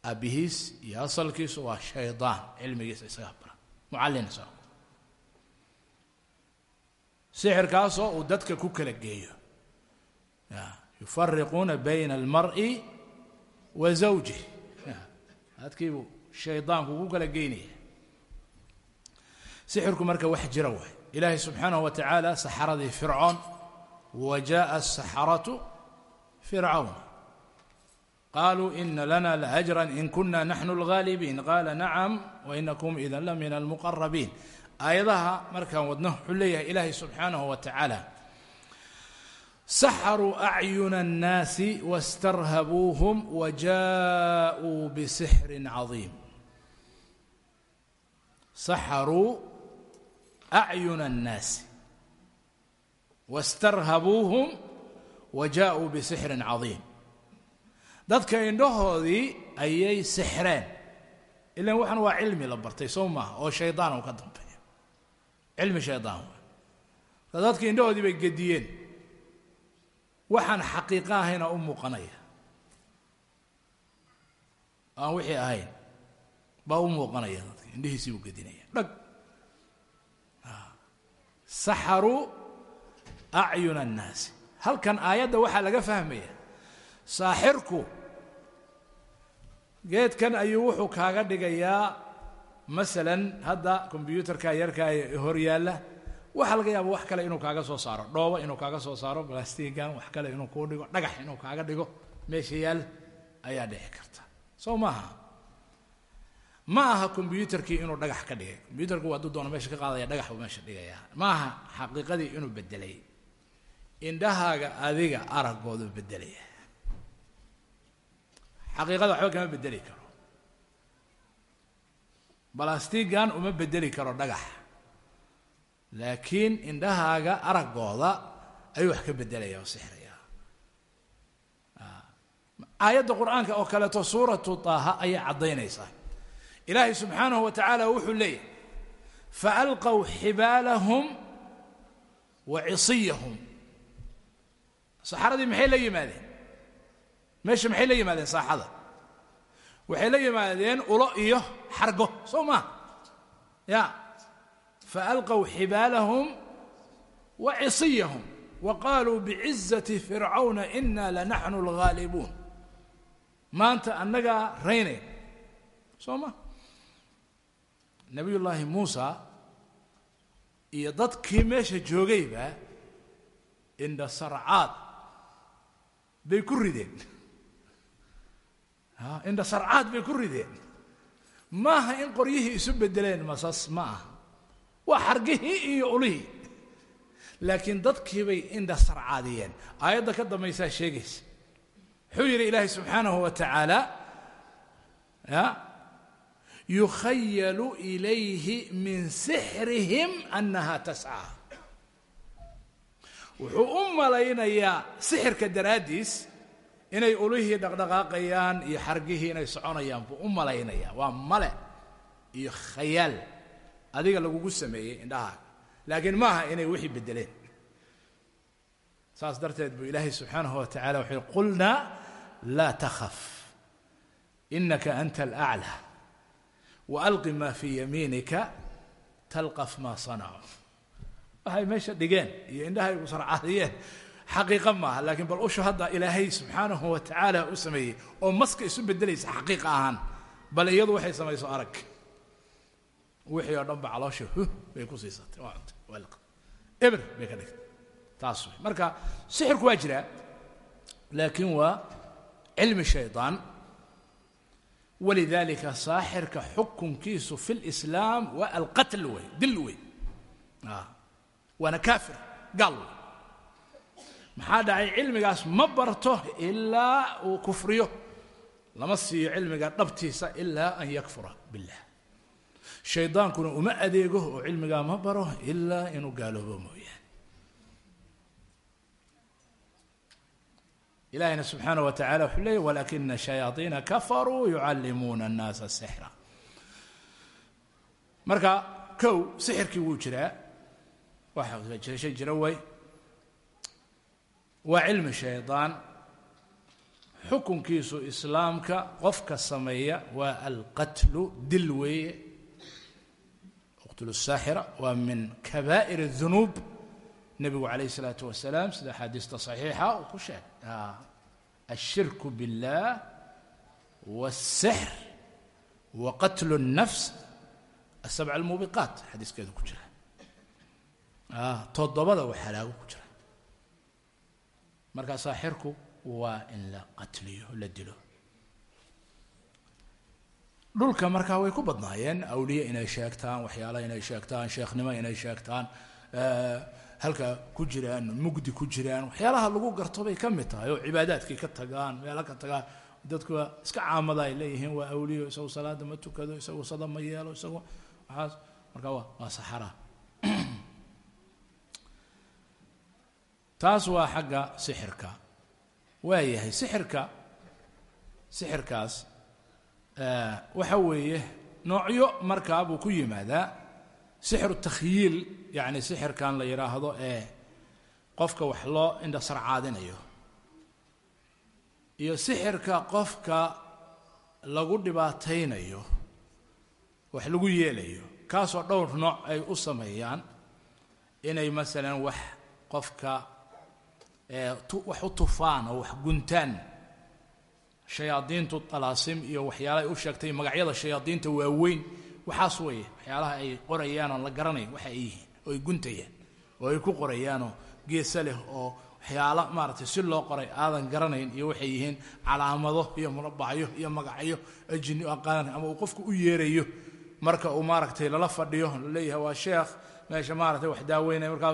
Aabihiis iyo asalkiisu waa shaydaan cilmigiisa isagaa bara mucallin sixirkaasoo uu dadka ku kala geeyo. Yufariquuna bayna almar'i wa zawjih dadkiibuu shaydaanku ku kala geynaya sixirku marka wax jira waay. Ilaahay subxaanahu wa tacaala saxaradii fircoon wa jaءa asaxaratu fircawn qaluu ina lana laajra in kuna naxnu اlgaalibiin qaala nacam wainakum ida la min almuqarabiin aayadaha markaan wadno wuxuu leeyahay ilaahay subxaanahu wa tacaala saxaruu acyuna الnaasi wastarhabuuhum wajaءuu bisixri cadiim saxaruu acyuna الnaasi wastarhabuuhum bisixrin cadiim. Dadka indhahoodii ayay sixreen. Ilan waxan waa cilmi la bartay soo oo shaydaan uu ka dambeeyo cilmi shaydaan dadka indhahoodii bay gediyeen. Waxaan xaqiiqo ahayna u muuqanaya. Aan wixii ahayn baa u muuqanaya dadka indhihiisii buu gedinaya. Dhag. Saxaruu acyuna annaasi halkan aayadda waxaa laga fahmaya saaxirku geedkan ayuu wuxuu kaaga dhigayaa masalan hadda kombyuutarka yarkaa hor yaalla waxaa laga yaaba wax kale inuu kaaga soo saaro dhoobo inuu kaaga soo saaro blastigan wax kale inuu kuu dhigo dhagax inuu kaaga dhigo meesha yaal ayaa dhici karta. Soo maaha ma aha kombyuutarkii inuu dhagax ka dhigay. Kombyuutarku hadduu doono meesha ka qaadaya dhagax buu meesha dhigaya ma aha xaqiiqadii inuu bedelay indhahaaga adiga araggoodu bedelaya xaqiiqada waxba kama bedeli karo. Balastigan uma bedeli karo dhagax. Laakiin indhahaaga araggooda ayuu wax ka bedelaya oo sixraya aayadda qur'aanka oo kaleeto suuratu taaha ayaa caddaynaysaa ilaahay subxaanahu wa wuxuu leeyahy faalqow xibaalahum wa cisiyahum saxaradii maxay la yimaadeen? Meesha maxay la yimaadeen saaxada? Waxay la yimaadeen ulo iyo xargo soo maa ya faalqow xibaalahum wa cisiyahum wa qaluu bicizati fircawna ina lanaxnu alghaalibuun. Maanta annagaa raynayn soo ma nabiy llaahi muusa iyo dadkii meesha joogayba indha sarcaad bay ku rideen. Indha sarcaad bay ku rideen. Maaha in qoryihii isu bedeleen masas ma aha. Waa xargihii iyo ulihii. Laakiin dadkiibay indha sarcaadiyeen aayadda ka dambaysaa sheegaysa. Wuxuu yidhi ilaahay subxaanahu wa tacaala ya yukhayalu ilayhi min sixrihim annaha tascaa wuxuu u malaynayaa sixirka daraaddiis inay ulihii dhaqdhaqaaqayaan iyo xargihii inay soconayaan buu u malaynayaa. Waa male iyo khayaal adiga lagugu sameeyey indhahaaga laakiin maaha inay wixii bedeleen saas darteed buu ilaahay subxaanahu wa tacala wuxuu yihi qulnaa laa takhaf inaka anta alaclى waalqi maa fii yamiinika talqaf maa sanacuu waxay meesha dhigeen iyo indhahay gu sarcaadiyeen. Xaqiiqa maaha laakiin bal ushu hadda ilaahay subxaanahu wa tacaala u sameeyey oo maska isu bedelaysa xaqiiqa ahaan bal iyadu waxay samayso arag. Wixii oo dhan ba caloosha huh bay ku siisatay. Waa cuntay waa liqa eber bay ka dhigtay. Taas wey marka sixirku waa jiraa laakiin waa cilmi shaydaan walidalika saaxirka xukunkiisu fi lislaam waa alqatl wey dil wey waana kaafir gaal. Maxaa dhacay? Cilmigaas ma barto ilaa uu kufriyo. Lama siiyo cilmiga dhabtiisa ilaa an yakfura billah. Shaydaankuna uma adeego oo cilmigaa ma baro ilaa inuu gaaloobo mooyaane. Ilaahina subxaana wa tacala wuxuu leeyay walakina shayaaiina kafaruu yucallimuuna annaasa sixra. Marka kow sixirkii wuu jiraa waxa shay jira way waa cilmi shaydaan xukunkiisu islaamka qofka sameeya waa alqatlu dil weeye uqtulu الsaaxira waa min kabaa'ir الdunuub nebigu calayh الsalaatu wasalaam sida axaadiista صaxiixa uu ku sheegay الshirku biاllah والsixr waqatlu الnafs asabc almuubiqaat xadiiskeedu ku jira toddobada wax halaago ku jira. Markaasaa xirku waa in la qatliyo la dilo. Dhulka markaa way ku badnaayeen awliye inay sheegtaan waxyaala inay sheegtaan sheekhnimo inay sheegtaan halka ku jiraan mugdi ku jiraan waxyaalaha lagu garto bay ka mid tahay oo cibaadaadkii ka tagaan meelo ka tagaan. Dadku iska caamada ay leeyihiin waa awliyo isagu salaada ma tukado isagu sada ma yeelo isagu waxaas markaa waa waa taas waa xagga sixirka. Waa yahay sixirka. Sixirkaas waxa weeye noocyo markaa buu ku yimaadaa. Sixru takhyiil yacni sixirkan la yidhaahdo ee qofka wax loo indhasarcaadinayo iyo sixirka qofka lagu dhibaataynayo wax lagu yeelayo. Kaasoo dhowr nooc ay u sameeyaan. Inay masalan wax qofka wax u tufaan oo wax guntaan. Shayaadiintu talaasim iyo waxyaalahay u sheegtay magacyada shayaadiinta waaweyn. Waxaas weeye waxyaalaha ay qorayaan oon la garanayn waxa ay yihiin oo ay guntayaan oo ay ku qorayaanoo geesa leh oo waxyaalo maaragtay si loo qoray aadan garanayn iyo waxay yihiin calaamado iyo murabacyo iyo magacyo ajini aqaan ama uu qofku u yeerayo. Marka uu maaragtay lala fadhiyo la leeyahay waa sheekh meesha maaragtay wax daaweynaya markaa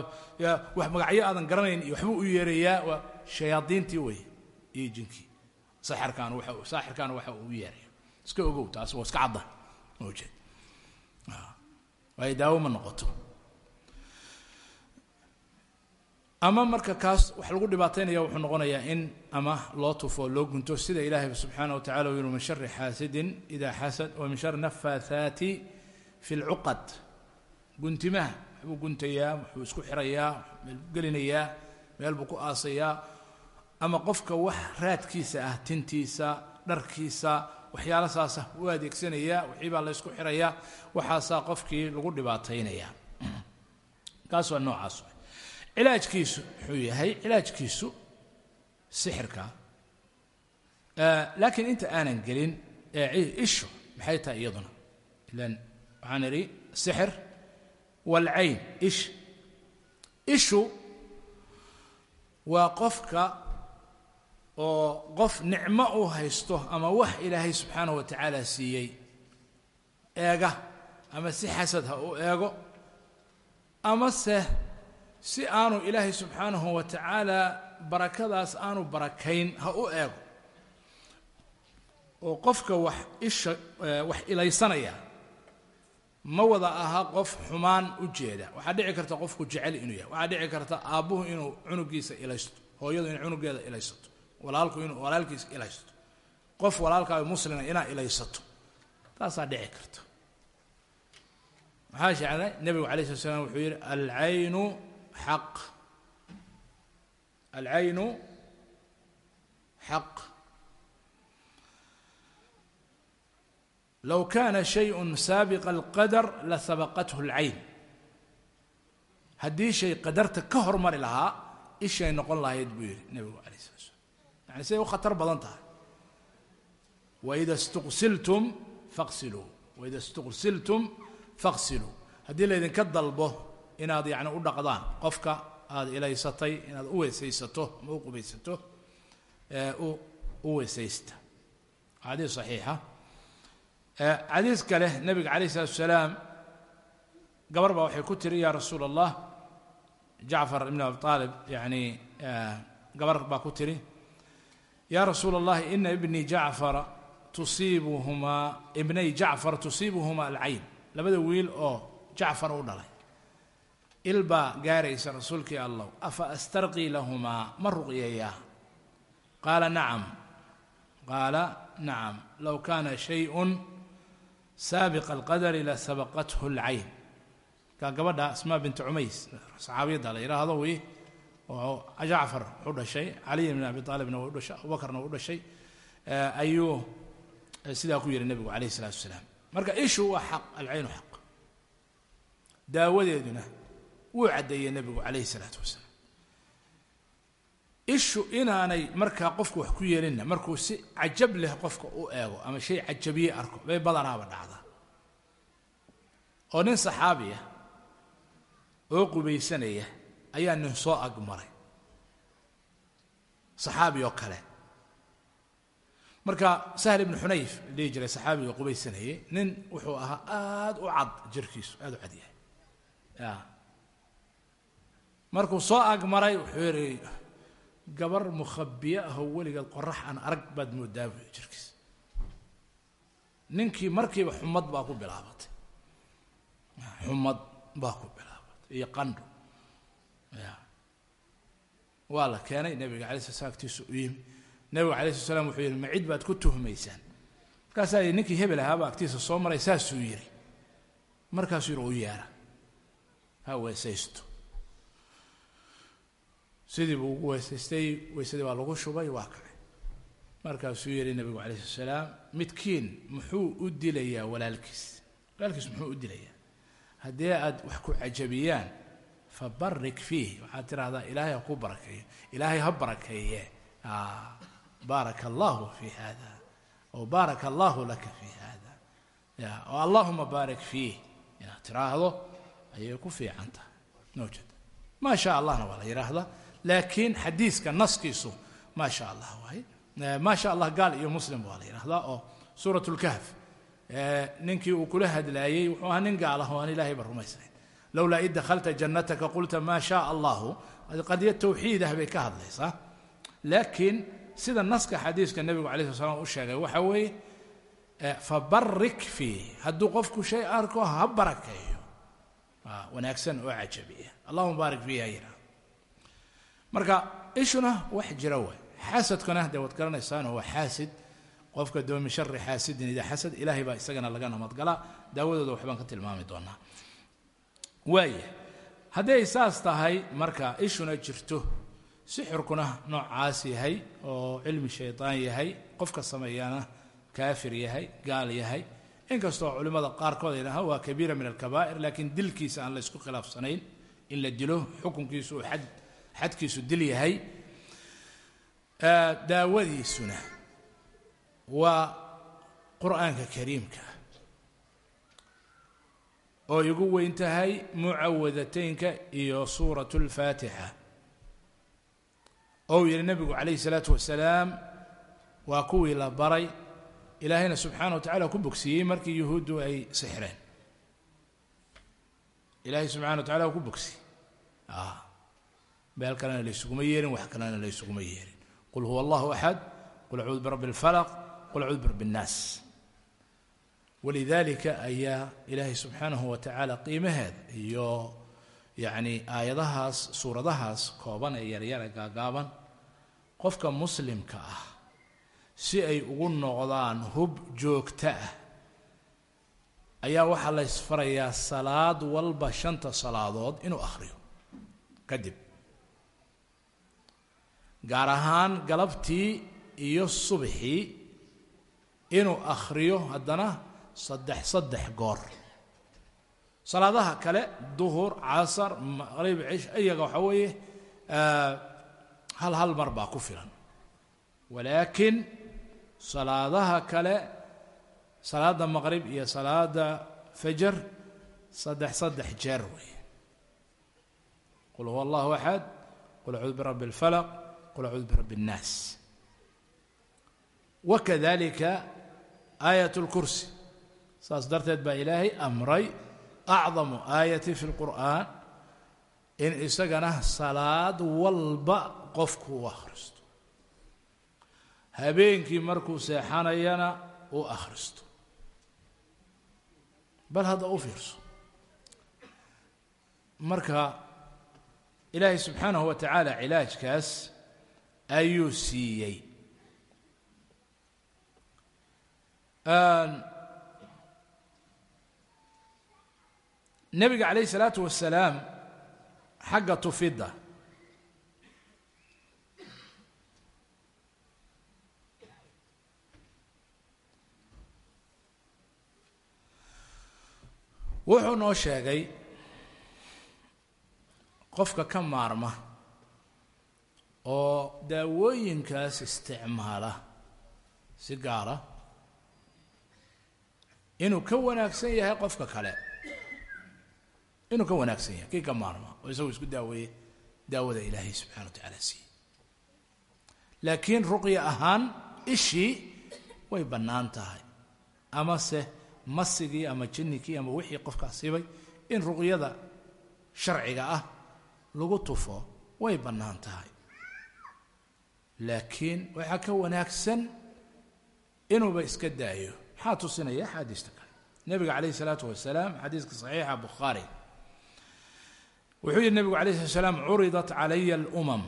wax magacyo aadan garanayn iyo waxbuu u yeerayaa waa shayaadiintii wey iyo jinkii. Saxirkaan waxa saaxirkaan waxa uu u yeerayo iska ogow taas waa iska cadda mawjeed waayo daawo ma noqoto. Ama marka kaas wax lagu dhibaataynaya wuxuu noqonayaa in ama loo tufo loo gunto sida ilaahay subxaana wa tacala uu min shari xaasidin ida xasad wa min shari nafaathaati fi lcuqad guntimaha waxbuu guntayaa wuxuu isku xirayaa meel buu gelinayaa meel buu ku aasayaa. Ama qofka wax raadkiisa ah tintiisa dharkiisa waxyaala saasa u adeegsanayaa wixii baa la xirayaa waxaasaa qofkii lagu dhibaataynayaa. Kaas noocaas cilaajkiisu muxuu yahay cilaajkiisu sixirka. Laakiin inta aanan gelin ishu maxay tahay iyaduna? Ilan waxaan idhi sixir walcayn ish ishu waa qofka oo qof nicmo uu haysto ama wax ilaahay subxaanahu wa tacaala siiyey. Eega ama si xasad ha u eego ama se si aanu ilaahay subxaanahu wa tacaala barakadaas aanu barakayn ha u eego. Oo qofka wax isha wax ilaysanaya ma wada aha qof xumaan u jeeda. Waxaa dhici karta qofku jecel inuu yahay. Waxaa dhici karta aabbuhu inuu cunugiisa ilaysto hooyadu inay cunugeeda ilaysato walaalku inuu walaalkiisa ilaysto qof walaalkaayo muslima inaa ilaysato taasaa dhici karta. Maxaa shecday nebigu alay slat slam wuxuu yidhi alcaynu xaq. Alcaynu xaq low kana shayء saabiqa alqadar lasabaqathu اlcayn haddii shay qadarta ka hormari lahaa ishay noqon lahayd buu yidhi nebigu alay slat slam yani siday u khatar badan tahay. Waida istuqsiltum faqsiluu waida istuqsiltum faqsiluu haddii laydinka dalbo inaad yacni u dhaqdaan qofka aada ilaysatay inaad u weysaysato ama u qubaysato u weysaysta. Xadiis saxiixa xadiis kale nebiga calayh isalaatu salaam gabar baa waxay ku tiri yaa rasuula allah jacfar ibn abi aalib yacni gabar baa ku tiri yaa rasuula allahi ina ibnii jacfara tusiibuhumaa ibnay jacfar tusiibuhumaa alcayn. Labada wiil oo jacfar u dhalay. Il baa gaaraysa rasuulkii allah afa astarqii lahumaa ma ruqyeeyaa qaala nacam. Qaala nacam low kaana shayun saabiqa alqadari la sabaqathu alcayn kaa gabadha asmaa bintu cumays saxaabiyadda la yidhaahdo wi oo jacfar u dhashay caliy bn abi aalibna waa u dhashay abubakarna waa u dhashay ayuu sidaa ku yihi nebigu calayh isalaatu wasalaam marka ishu waa xaq alcaynu xaq daawadeeduna wuu caddeeyey nebigu calayhi isalaatu wasalaam ishu inaanay markaa qofku wax ku yeelinna markuu si cajab leh qofka u eego ama shay cajabiye arko bay badanaaba dhacdaa. Oo nin saxaabiya oo qubaysanaya ayaa nin soo agmaray. Saxaabi oo kale. Marka sahl ibnu xunayf dhihi jiray saxaabiga qubaysanayay nin wuxuu ahaa aada u cad jirkiisu aada u cad yahay. Ya markuu soo agmaray wuxuu yihi gabar mukhabiye ahoo weligeed qorax aan arag baad moodaa buy jirkiisa ninkii markiiba xumad baa ku bilaabatay. Xumad baa ku bilaabatay. Iyo qandho. Ya waa la keenay nebiga alay sla slam agtiisa u yimi. Nebigu alay sla slam wuxuu yihi ma baad ku tuhmaysaan. Markaasaa ninkii hebel ahaaba agtiisa soo maray saasuu yidhi. Markaasuu yidhi u yeera ha weesaysto sidii buu ugu weysaystay weysadii baa lagu shubay waa kacay markaasuu yihi nebigu calayh slat salaam midkiin muxuu u dilayaa walaalkiis? Walaalkiis muxuu u dilayaa. Haddii aad wax ku cajabiyaan fabarik fiih. Waxaad tidhahdaa ilaahay ha ku barakeeyo ilaahay ha barakeeye. Baaraka allahu fi hada o baaraka allahu laka fi hada ya oo allahuma baarik fiih. Inaad tiraahdo ayay ku fiican tahay. Mawjad maa sha allahna waa la yidhaahdaa laakiin xadiiska naskiisu maa sha allah waay maa sha allah gaal iyo muslim waa la yidhahdaa oo suurat lkahf ninkii uu kula hadlaayey wuxuu ahaa nin gaal ah oo aan ilahayba rumaysnayn lowlaa id dakhalta jannataka qulta maa shaa allahu qadiya tawxiid ah bay ka hadlaysaa. Laakiin sida naska xadiiska nebigu alay sl u sheegay waxa weeye fabarik fiih hadduu qofku shay arko ha barakeeyo. Wanaagsan oo cajabiya. Allahuma baarik fiihi ha yidhaha marka ishuna wax jira waay. Xaasadkuna dee waad garanaysaano waa xaasid. Qofka doomi shari xaasidin idaa xasad ilaahay baa isagana laga namadgalaa daawadooda waxbaan ka tilmaami doonaa. Waaya hadday saas tahay marka ishuna jirto sixirkuna noocaas yahay oo cilmi shaydaan yahay qofka sameeyana kaafir yahay gaal yahay inkastoo culimmada qaarkood ay dhahaan waa kabiira min alkabaa'ir laakiin dilkiisa aan la ysku khilaafsanayn in la dilo xukunkiisu uu xad xadkiisu dil yahay daawadiisuna waa qur'aanka kariimka oo igu weyn tahay mucawadateynka iyo suurat اlfaatixa ou yihi nebigu calayhi الsalaatu wasalaam waa kuwii la baray ilaahayna subxaana wa tacala ku bogsiiyey markii yuhuuddu ay sixreen ilaahay subxana wa tacala waa ku bogsiyey meel kalena laysuguma yeerin wax kalena laysuguma yeerin. Qul huwa allahu axad qul acuudu birabbi اlfalaq qul acuudu birabbi اnnaas walidaalika ayaa ilaahay subxaanahu wa tacaala qiimaheeda iyo yacni aayadahaas suuradahaas kooban ee yaryara gaagaaban qofka muslimka ah si ay ugu noqdaan hub joogto ah. Ayaa waxaa la ysfarayaa salaad walba shanta salaadood inuu akhriyo. Kadib gaar ahaan galabtii iyo subxii inuu akhriyo haddana saddex saddex goor. Salaadaha kale duhur casar maqrib cish iyaga waxaa weeye hal hal mar baa ku filan. Walaakiin salaadaha kale salaada maqrib iyo salaada fajar saddex saddex jeer weeye. Qul huwa allahu axad qul acuudu birabbi اlfalaq birabbi اnnaas wakadalika aayat اlkursi saas darteed baa ilaahay amray acdamu aayati fi lqur'aan in isagana salaad walba qofku u akhristo habeenkii markuu seexanayana u akhristo bal hadda u fiirso marka ilaahay subxaanahu wa tacaala cilaajkaas ayuu siiyey. Nebiga calayh isalaatu wasalaam xagga tufidda. Wuxuu noo sheegay qofka ka maarma oo daawooyinkaas isticmaala. Si gaara. Inuu ka wanaagsan yahay qofka kale. Inuu ka wanaagsan yahay. Kii ka maarma? Oo isagoo isku daaweeye daawada ilaahay subxana wa tacaala siiyey. Laakiin ruqya ahaan ishii way bannaan tahay. Amase masigii ama jinnikii ama wixii qofkaa sibay in ruqyada sharciga ah lagu tufo way bannaan tahay laakiin waxaa ka wanaagsan inuuba iska daayo maxaa tusinaya axaadiista kale nebiga calayh isalaatu wasalaam xadiiska saxiixa bukhaari wuxuu yihi nebigu alayh slat slaam curidat calaya alumam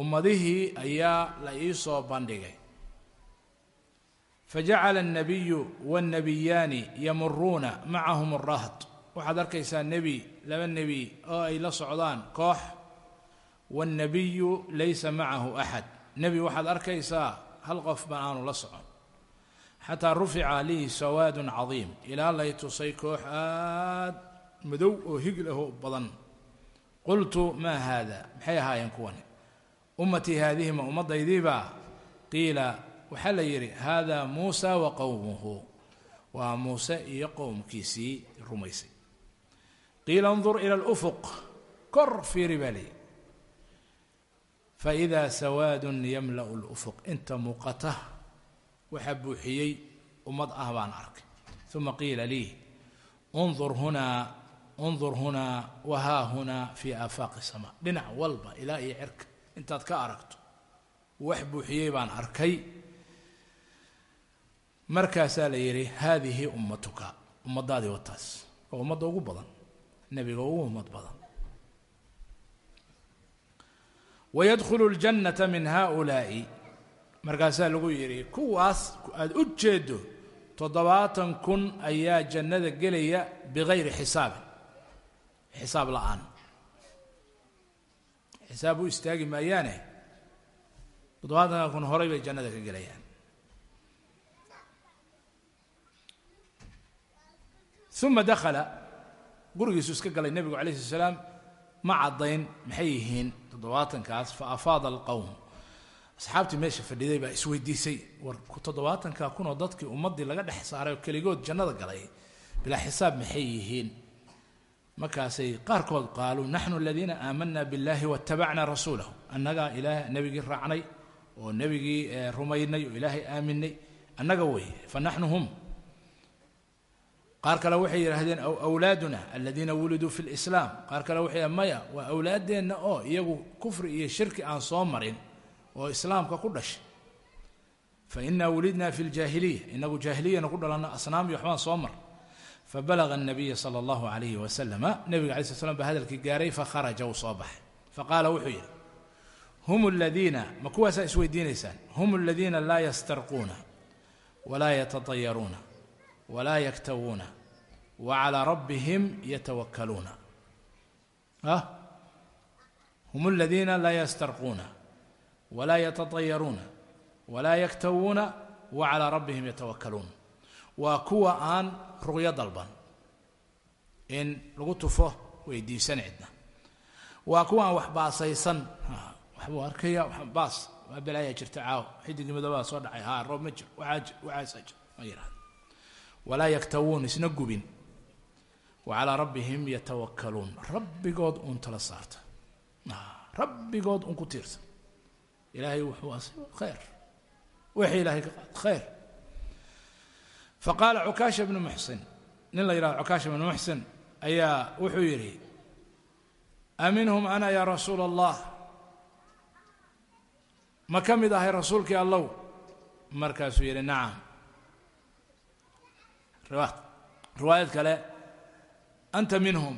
ummadihii ayaa la ii soo bandhigay fajacala الnabiyu wالnabiyaani yamuruuna macahum الrahd waxaad arkaysaa nebi laba nebi oo ay la socdaan koox wاlnabiyu laysa macahu axad nebi waxaad arkaysaa hal qof ba aanu la socon xataa rufica lihi sawaadun cadiim ilaa lay tusay koox aad madow oo higlaho badan qultu maa haada maxay ahaayeen kuwani ummatii haadihima ummaddaydiibaa qiila waxaa la yidhi haada muusa wa qowmuhu waa muuse iyo qowmkiisii rumaysay qiila ndur ila lufuq kor fiiri baa layidhi faإida sawaad yamla'u اlufuq inta muuqata waxaa buuxiyey ummad ah baan arkay uma qiila lii undur hunaa undur hunaa wahaa hunaa fii aafaaqi sama dhinac walba ilaa iyo cirka intaad ka aragto wax buuxiyey baan arkay markaasaa la yidhi haadihi ummatuka ummaddaadii wataas waa ummadda ugu badan nebiga ugu ummad badan wayadkhulu اljannata min haؤulaa'i markaasaa lagu yidhi kuwaas aada u jeedo toddobaatan kun ayaa jannada gelaya bigayri xisaabin xisaab la'aan xisaab u istaagi maayaane toddobaatanka kun horay bay jannada ka gelayaan uma dakhala gurigiisu iska galay nebigu alayh slat slaam ma caddayn maxay yihiin toddobaatankaas fa afaada alqowm asxaabtii meesha fadhiday baa isweydiisay war toddobaatanka kunoo dadkii ummaddii laga dhex saaray oo keligood jannada galay bilaa xisaab maxay yihiin? Markaasay qaarkood qaaluu naxnu aladiina aamanna biاllahi waاtabacna rasuulahu. Annagaa ilaah nebigii raacnay oo nebigii rumaynay oo ilaahay aaminay annaga weeye fa naxnu hum qaar kale waxay yidhaahdeen awlaaduna aladiina wuliduu fi lislaam qaar kale waxay yidhahdeen maya waa awlaaddeenna oo iyagu kufri iyo shirki aan soo marin oo islaamka ku dhashay. Fainaa wulidna fi ljaahiliya inagu jaahiliyana ku dhalanna asnaam iyo waxbaan soo mar. Fabalaga nabiya sala allahu alayhi wasalama nebiga alay sl slam baa hadalkii gaaray fakharaja wuu soo baxay. Faqaala wuxuu yidhi hum ladiina ma kuwaasaa isweydiinaysaan? Hum aladiina laa yastarquuna walaa yatatayaruuna walaa yaktawuuna wa calىa rabbihim yatawakkaluuna. Ah hum aladiina laa yastarquuna walaa yatatayaruuna walaa yaktawuuna wa calىa rabbihim yatawakkaluun. Waa kuwa aan ruqyo dalban in lagu tufo weydiisan cidna. Waa kuwa aan wax baasaysan waxbuu arkaya baas waa balaayaa jirta caaw xidigii madoobaha soo dhacay haa roob ma jiro waxaasa jir ma yihahda walaa yaktawuun isna gubin. Wa calaa rabbihim yatawakkaluun. Rabbigood uun tala saarta. Rabbigood uun ku tiirsan. Ilaahay wuxuu asiiba khayr. Wixii ilaahay ka qaad khayr. Faqaala cukaasha bnu muxsin nin la yidhahdo cukaasha bnu muxsin ayaa wuxuu yidhi aminhum ana yaa rasuula allah ma ka mid ahay rasuulkii allow? Markaasuu yidhi nacam riwaayad. Kale anta minhum.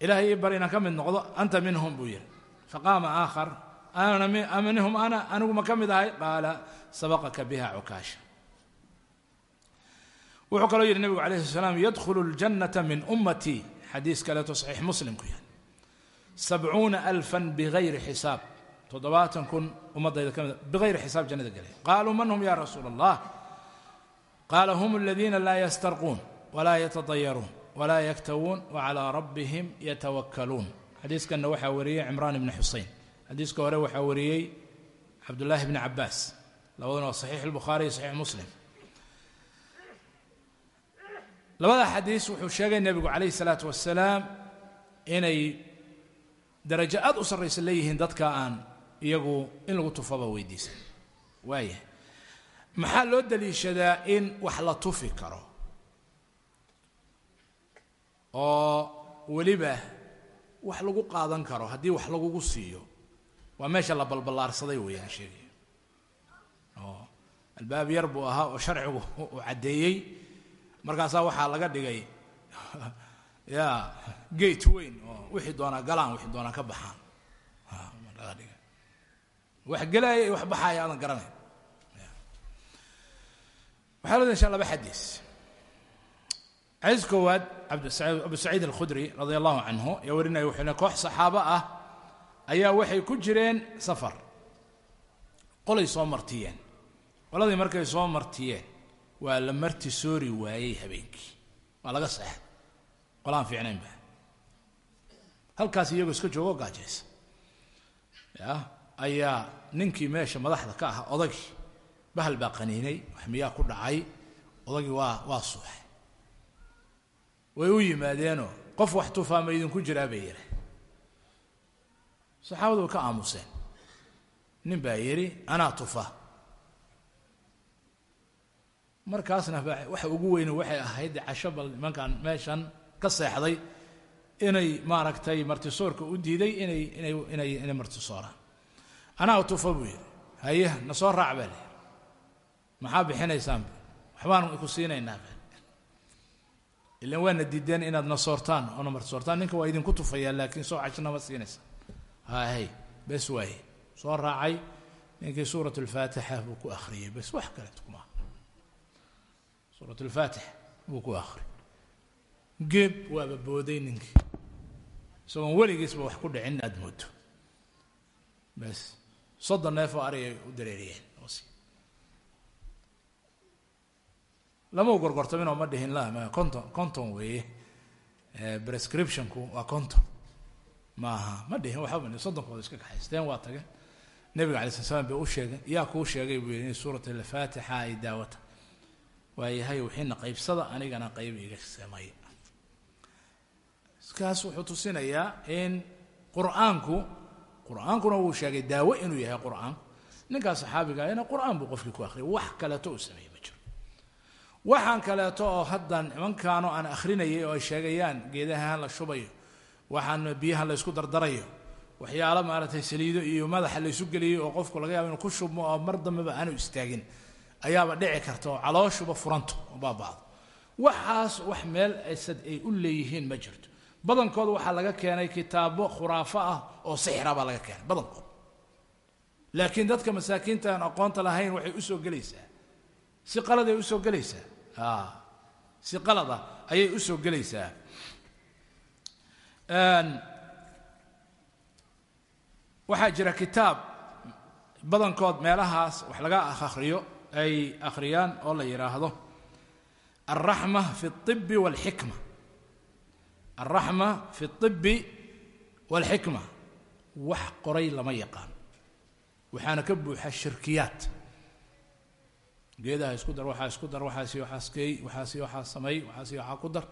Ilahay ii bar inaan ka mid noqdo anta minhum buu yidhi. Faqaama aakhar ana minhum ana anigu ma ka mid ahay. Qaala sabaqaka biha cukaasha. Wuxuu kaloo yidhi nebigu alayh slat slam yadkhulu اljannata min ummatii xadiis kaleeto saxiix muslim ku yahay. Sabcuuna alfan bigayri xisaab. Toddobaatan kun ummaddayda ka mida bigayri xisaab jannada gelaya qaaluu man hum ya rasuula allah qaala hum aladiina laa yastarquun walaa yatadayaruun walaa yaktawuun wacalaa rabbihim yatawakkaluun xadiiskanna waxaa wariyey cimraan ibni xusein xadiiska hore waxaa wariyey cabdullaahi bni cabaas labaduna waa saxiix albukhaari iyo saxiix muslim labada xadiis wuxuu sheegay nebigu calayhi salaatu wasalaam inay darajo aad u sarraysa leeyihiin dadka aan iyagu in lagu tufaba weydiisan waaya maxaa loo daliishadaa in wax la tufi karo? Oo weliba wax lagu qaadan karo haddii wax lagugu siiyo waa meesha la balballaarsaday weeyaan sheegaya oo albaab yar buu ahaa oo sharcigu uu caddeeyey. Markaasaa waxaa laga dhigay ya gate weyn oo wixii doonaa galaan wixii doonaa ka baxaan. Laga wax gelaaya iyo wax baxaaya aadan garanay waxaa loo deshaa laba xadiis. Xadiis koowaad abu saciid alkhudri radia allahu canhu ayaa warinaya wuxuu le koox saxaabo ah ayaa waxay ku jireen safar. Qolay soo martiyeen. Qoladii markay soo martiyeen waa la marti soori waayey habeenkii. Waa laga seexay qolaan fiicnayn ba halkaas iyagoo iska joogoo gaajaysa. Ya ayaa ninkii meesha madaxda ka ah odagii bahal baa qaniinay wax miyaa ku dhacay? Odagii waa waa suuxay. Way u yimaadeenoo qof wax tufaa ma idinku jiraa bay yidhi. Saxaabadu way ka aamuseen. Nin baa yidhi anaa tufa. Markaasna waxa ugu weyne waxay ahayd casho bal nimankan meeshan ka seexday inay maaragtay martisoorka u diiday inay inay inay inay martisooraan. Anaa tufa buu yidhi. Haye na soo raac baa layidhi maxaa bixinaysaan waxbaan ku siinaynaa ilan waana diideen inaad na soortaan oo na martisoortaan ninka waa idinku tufayaa laakiin soo cashona ma siinaysa hahay bes waaye. Soo raacay ninkii suurat alfaatixa buu ku akhriyey. Bes wax kaleet suurat alfaatix buu ku akhriyay geeb waaba booday ninkii. Isagoon weligiisba wax ku dhicin aada moodo. Bes soddon neef oo arigay u dareeriyeen lama u gorgortaminoo ma dhihin la ma conton conton weeye prescriptionku waa conton maaha ma dhihin waxba soddonkooda iska kaxaysteen waa tageen nebiga alay slat slam bay u sheegeen yaa kuu sheegay buu yidhi in suurat alfaatixa ay daawata. Waayahay wixiina qaybsada anigana qayb iga samay. Iskaas wuxuu tusinayaa in qur'aanku qur'aankuna wuu sheegay daawo inuu yahay qur'aanku ninkaas saxaabiga ina qur'aan buu qofkii ku akhriyay wax kaleeto uu sameeyey ma jiro waxaan kaleeto oo haddan nimankaanoo aan akhrinayay oo ay sheegayaan geedahaan la shubayo. Waxaan biyahan la ysku dardarayo. Waxyaalo maaragtay saliido iyo madaxa la ysu geliyey oo qofku laga yaabo inuu ku shubmo oo mar dambeba aanu istaagin. Ayaaba dhici karta oo calooshuba furanto baaba'do waxaas wax meel asad ay u leeyihiin ma jirto. Badankooda waxaa laga keenay kitaabo khuraafo ah oo sixira baa laga keenay badankood laakiin dadka masaakiinta aan aqoonta lahayn waxay u soo gelaysaa. Si qaladay u soo gelaysaa si qalada ayay usoo gelaysaa waxaa jira kitaab badankood meelahaas wax laga akhriyo ay akhriyaan oo la yidhaahdo alraxma fi اطibi wاlxikma alraxma fi اطibi wاlxikma wax qoray lama yaqaan waxaana ka buuxa shirkiyaat geedaha isku dar waxaa isku dar waxaasi waxaas keey waxaasi waxaa samay waxaasi waxaa ku dar.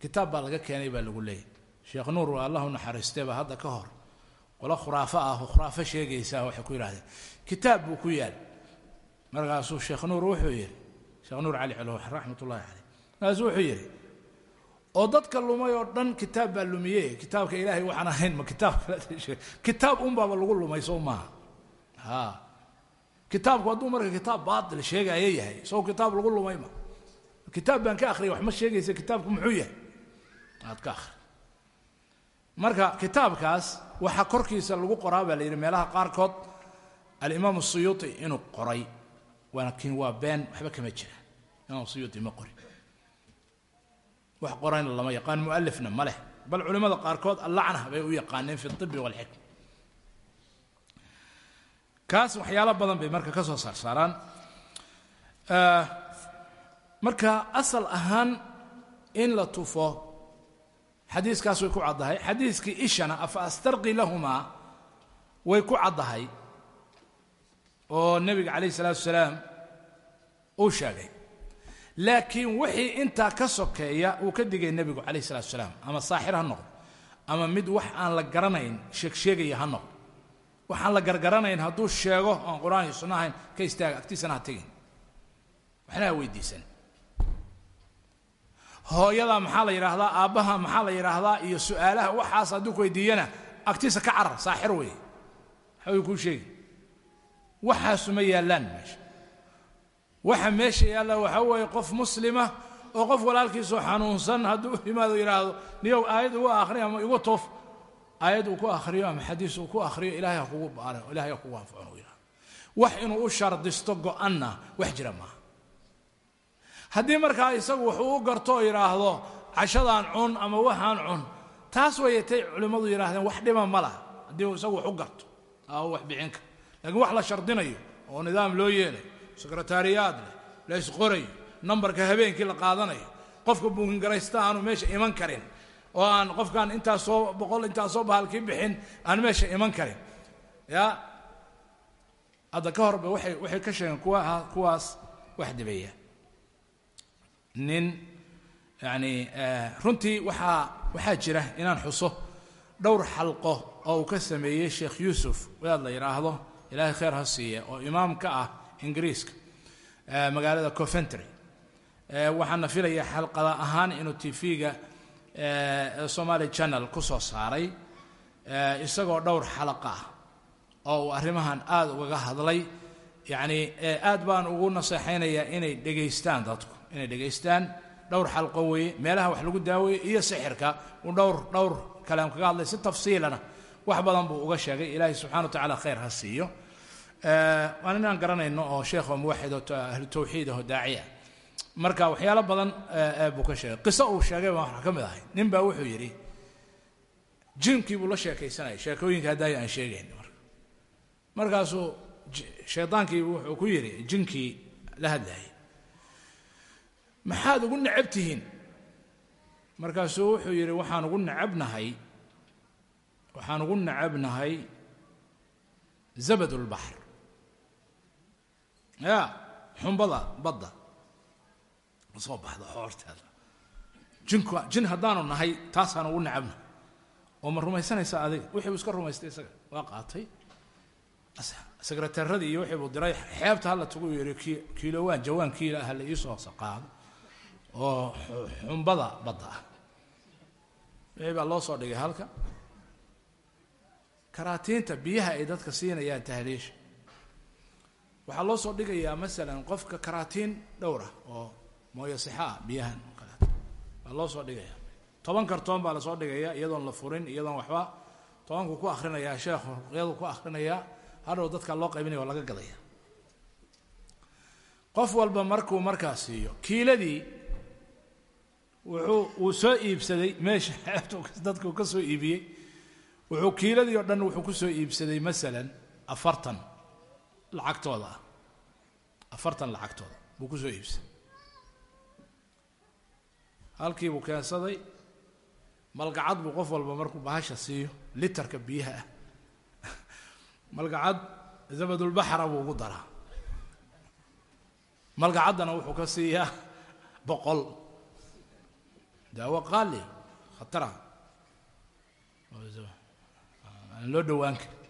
Kitaab baa laga keenay baa lagu leeyahy sheekh nuur waa allah u naxariistay baa hadda ka hor. Qolo khuraafo ah oo khuraafo sheegaysaa waxay ku yidhahdeen. Kitaab buu ku yaal. Markaasuu sheekh nuur wuxuu yidhi sheekh nuur cali calo raxmat ullahi caleyh markaasuu wuxuu yidhi oo dadka lumay oo dhan kitaab baa lumiye kitaabka ilaahay waxaan ahayn ma kitaab kitaab unbaaba lagu lumay soo maaha. Ha kitaabku hadduu marka kitaab baail sheegayo yahay isagoo kitaab lagu lumayma kitaab baan ka akriyay wax sheegaysa kitaabku muxuu yahay? Aad ka ahri marka kitaabkaas waxaa korkiisa lagu qoraa baa la yidhi meelaha qaarkood alimaam suyuuti inuu qoray. Laakiin waa been waxba kama jiraan imaam suyuuti ma qorin wax qorayna lama yaqaan mualifna ma leh. Bal culimmada qaarkood allacna bay u yaqaaneen fi اibi wاlxikma kaas waxyaalo badan bay marka ka soo saarsaaraan. Marka asal ahaan in la tufo xadiiskaas way ku caddahay. Xadiiskii ishana afa astarqi lahumaa? way ku caddahay oo nebiga calayh isalaatu wasalaam uu sheegay. Laakiin wixii intaa ka sokeeya uu ka digay nebigu calayh isalatu wasalaam ama saaxir ha noqdo ama mid wax aan la garanayn sheegsheegaya ha noqdo waxaan la gargaranayn hadduu sheego oon qur'aan iyo sunno ahayn ka istaaga agtiisana ha tegin. Waxna ha weydiisan. Hooyada maxaa la yidhaahdaa aabbaha maxaa la yidhaahdaa iyo su'aalaha waxaas hadduu weydiiyana agtiisa ka carar saaxir weeye. Waxbay kuu sheegi waxaasuma yaallaan meesha. Waxa meesha yaalla waxaa weeye qof muslima oo qof walaalkiisoo xanuunsan hadduu u yidhaahdo niyow aayad ugu akhriyo ama igu toof aayad uu ku akhriyo ama xadiis uu ku akhriyo ilaahay ha kugu baaro ilahay ha kugu anfaco uu yidhahdo wax inuu u shardisto go-anna wax jira maaha haddii markaa isagu wuxuu u garto oo yidhaahdo cashadaan cun ama waxaan cun taas wayatay culimmadu yidhahdeen wax dhima ma laha. Haddii isagu wax u garto aa wax bixin kara laakiin wax la shardinayo oo nidaam loo yeelayo sekretariyaad leh la isqorayo nambarka habeenkii la qaadanayo qofka buukingaraysta aanu meesha iman karin oo aan qofkaan intaasoo boqol intaasoo bahalkii bixin aan meesha iman karin. Ya? Hadda ka horba waay waxay ka sheegeen kuwa kuwaas wax dibeeya nin yani runtii waxaa waxaa jira inaan xuso dhowr xalqo oo uu ka sameeyey sheekh yuusuf. Wadaad la yidhaahdo ilaahay khayr ha siiya oo imaam ka ah ingiriiska magaalada coventry. Waxaana filaya xalqada ahaan inuu tv-ga somaali channel ku soo saaray isagoo dhowr xalaqa ah oo uu arrimahan aada ugaga hadlay. Yacni aad baan ugu naseexaynayaa inay dhegaystaan dadku inay dhegaystaan. Dhowr xalqo weeye meelaha wax lagu daaweeyo iyo sixirka dhowr dhowr kalean kaga hadlay si tafsiilana wax badan buu uga sheegay. Ilaahay subxana wa tacala khayr ha siiyo. Waan inaan garanayno oo sheekho muwaxid oo ahlu tawxiid aho daaciya marka waxyaalo badan buu ka sheegay. Qiso uu sheegay baan wax ka mid ahay. Nin baa wuxuu yidhi jinkii buu la sheekaysanayay. Sheekooyinka haddaaya aan sheegayn marka. Markaasuu shaydaankii wuxuu ku yidhi jinkii la hadlayay. Maxaad ugu necab tihiin? Markaasuu wuxuu yidhi waxaan ugu necabnahay waxaan ugu necabnahay zabad ulbaxr ya xumbada badda soo baxda xoorteeda jinku jin haddaanu nahay taasaan ugu necabnahay oo ma rumaysanaysaa adiga wixii buu iska rumaystay isaga waa qaatay. Sekreteeradii iyo wixii buu diray xeebta hala tugu yidhi ki kiilowaan jawaan kiila ah la iisoo qaado. Oo xumbada badda ah. Wixii baa loo soo dhigay halka. Karaatiinta biyaha ay dadka siinayaan tahliisha waxaa loo soo dhigayaa masalan qofka karaatiin dhowra oo mooyo sixa ah biyahan. Kaleeto baa loo soo dhigaya. Toban kartoon baa la soo dhigaya iyadoon la furin iyadoon waxba. Tobanku ku akrinayaa sheekhu ruqyadu ku akrinayaa hadhow dadka loo qaybinaya oo laga gadaya. Qof walba markuu markaa siiyo kiiladii wuxuu uu soo iibsaday meesha xeebta dadka uu ka soo iibiyey. Wuxuu kiiladii oo dhan wuxuu ku soo iibsaday masalan afartan lacagtooda. Ah afartan lacagtooda buu ku soo iibsaday halkii buu keensaday malgacad buu qof walba markuu bahasha siiyo litarka biyaha ah. Malgacad zabadulbaxra buu ugu daraa. Malgacaddana wuxuu ka siiyaa boqol. Daawo qaali khatara. Aan loo dhowaan karin.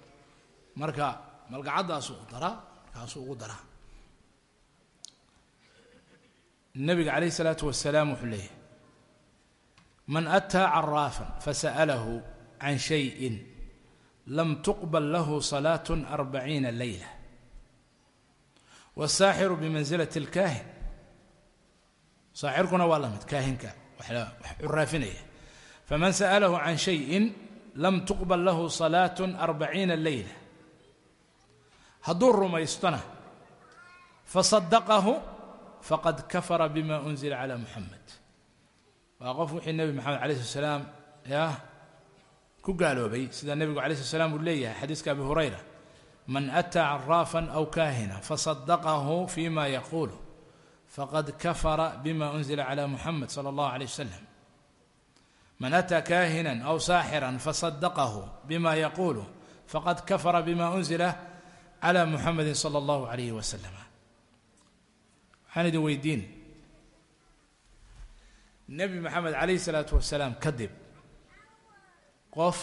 Marka malgacaddaasuu u daraa markaasuu ugu daraa. Nabiga calayh isalaatu wasalaam wuxuu leeyahy man ataa caraafan fasa'alahu can shayin lam tuqbal lahu salaat arbaciina leyla wasaaxiru bimansilati اlkaahin saaxirkuna waa la mid kaahinka curaafinaya faman sa'alahu can shayin lam tuqbal lahu salaat arbaciina leyla hadduu rumaystona fasadaqahu faqad kafara bima unzila cala muxamed waa qof wixii nebi maxamed alay slat slaam yah ku gaaloobay. Sida nebigu alay slat slam uu leeyahay xadiiska abi hurayra man ataa caraafan aw kaahina fasadaqahu fima yaquulu faqad kafara bima unzila cala muxamed sala allahu aleyh wasalam man ataa kaahinan aw saaxiran fasadaqahu bima yaquulu faqad kafara bima unzila cala muxamedi sala allahu alayh wasalam waxaan idin nebi maxamed calayhi salaatu wasalaam kadib qof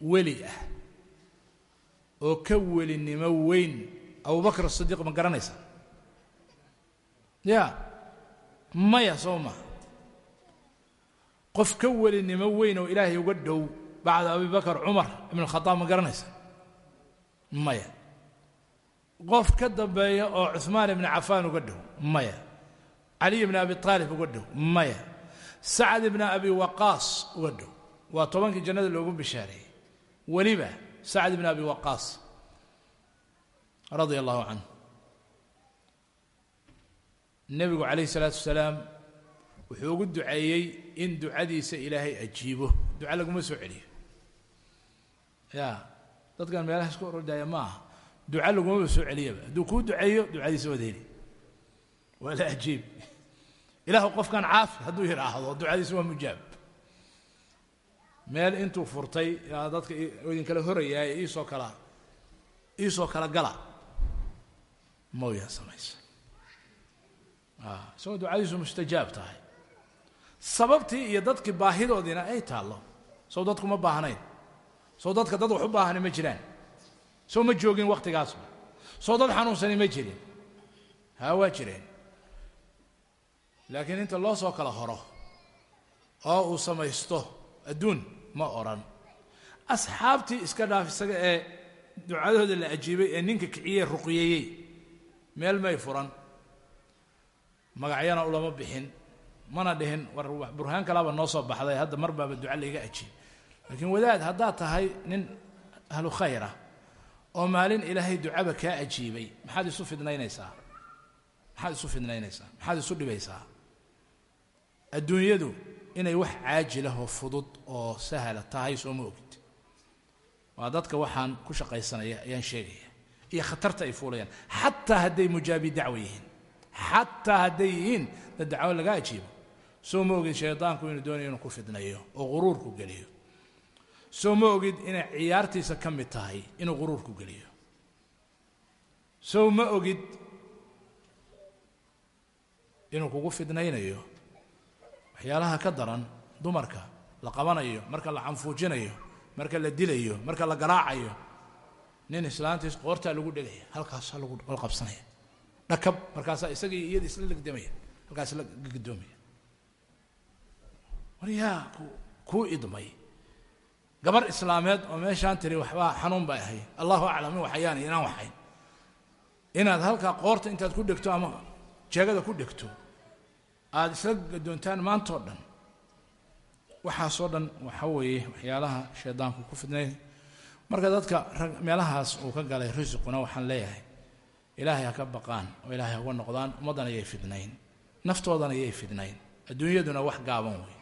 weli ah oo ka welinimo weyn abubakr asidiiq ma garanaysa ya maya soo maha qof ka welinimo weyn oo ilaahay uga dhow bacda abi bakar cumar ibn khadaab ma garanaysa maya. Qof ka dambeeya oo cuhmaan ibni cafaan uga dhow maya caliy ibni abi aalib uga dhow maya. Sacad ibni abi waqaas uga dhow. Waa tobankii jannada loogu bishaareeyey. Weliba sacad ibni abi waqaas radia allahu canhu nebigu calayhi salaatu wasalaam wuxuu ugu duceeyey in ducadiisa ilaahay ajiibo. Duca laguma soo celiyo. Ya dadkan meelaha isku ordaya ma aha. Duca lagumaba soo celiyaba hadduu kuu duceeyo ducadiisa waad heli. Waa la ajiib ilaahu qofkan caafi hadduu yidhaahdo ducadiisa waa mujaab. Meel intuu furtay dadka idinkala horayaa ee iisoo kala iisoo kala gala. Mawyaa samaysa. Isagoo ducadiisu mustajaab tahay. Sababtii iyo dadkii baahidoodiina ay taallo. Sow dadku ma baahnayn. Sow dadka dad wax u baahani ma jiraan. Sow ma joogin wakhtigaasba sow dad xanuunsani ma jirin. Haa waa jireen laakiin inta loo soo kala horo oo uu samaysto adduun ma odhan asxaabtii iska dhaaf isaga ee ducadooda la ajiibay ee ninka kiciyey ruqyeeyey meel may furan. Magacyana ulama bixin mana dhihin war burhaan kalaaba noo soo baxday hadda mar baaba duca layga ajiib. Laakiin wadaad haddaad tahay nin ahlu khayr ah oo maalin ilaahay ducaba kaa ajiibay maxaad isu fidnaynaysaa? Maxaad isu fidnaynaysaa? Maxaad isu dhibaysaa adduunyadu inay wax caajilah oo fudud oo sahla tahay soo ma ogid. Waa dadka waxaan ku shaqaysanaya ayaan sheegaya. Iyo khatarta ay fuulayaan. Xataa hadday mujaabi dacwo yihiin. Xataa hadday yihiin dad dacwo laga ajiibo. Soo ma ogid shaydaanku inuu doonayo inuu ku fidnayo oo quruurku geliyo. Soo ma ogid inay ciyaartiisa ka mid tahay inuu quruurku geliyo. Soo ma ogid inuu kugu fidnaynayo waxyaalaha ka daran dumarka la qabanayo marka la canfuujinayo marka la dilayo marka la garaacayo nin islaantiis qoortaa lagu dhegaya halkaasaa lagu la qabsanaya. Dhakab markaasaa isagii iyada isla legdamaya halkaas la gadoomaya war yaa kuu idmay. Gabar islaameed oo meeshaan tiri waxbaa xanuun bay ahayd. Allahu aclam in waxayaan inaan waxayn. Inaad halkaa qoorta intaad ku dhegto ama jeegada ku dhegto aada isla gadoontaan maantao dhan waxaasoo dhan waxa weeye waxyaalaha shaydaanku ku fidnay marka dadka meelahaas uu ka galay risiquna waxaan leeyahay ilaahay ha ka baqaan oo ilaahay uga noqdaan ummaddan ayay fidnayn naftoodana ayay fidnayn adduunyaduna wax gaaban wey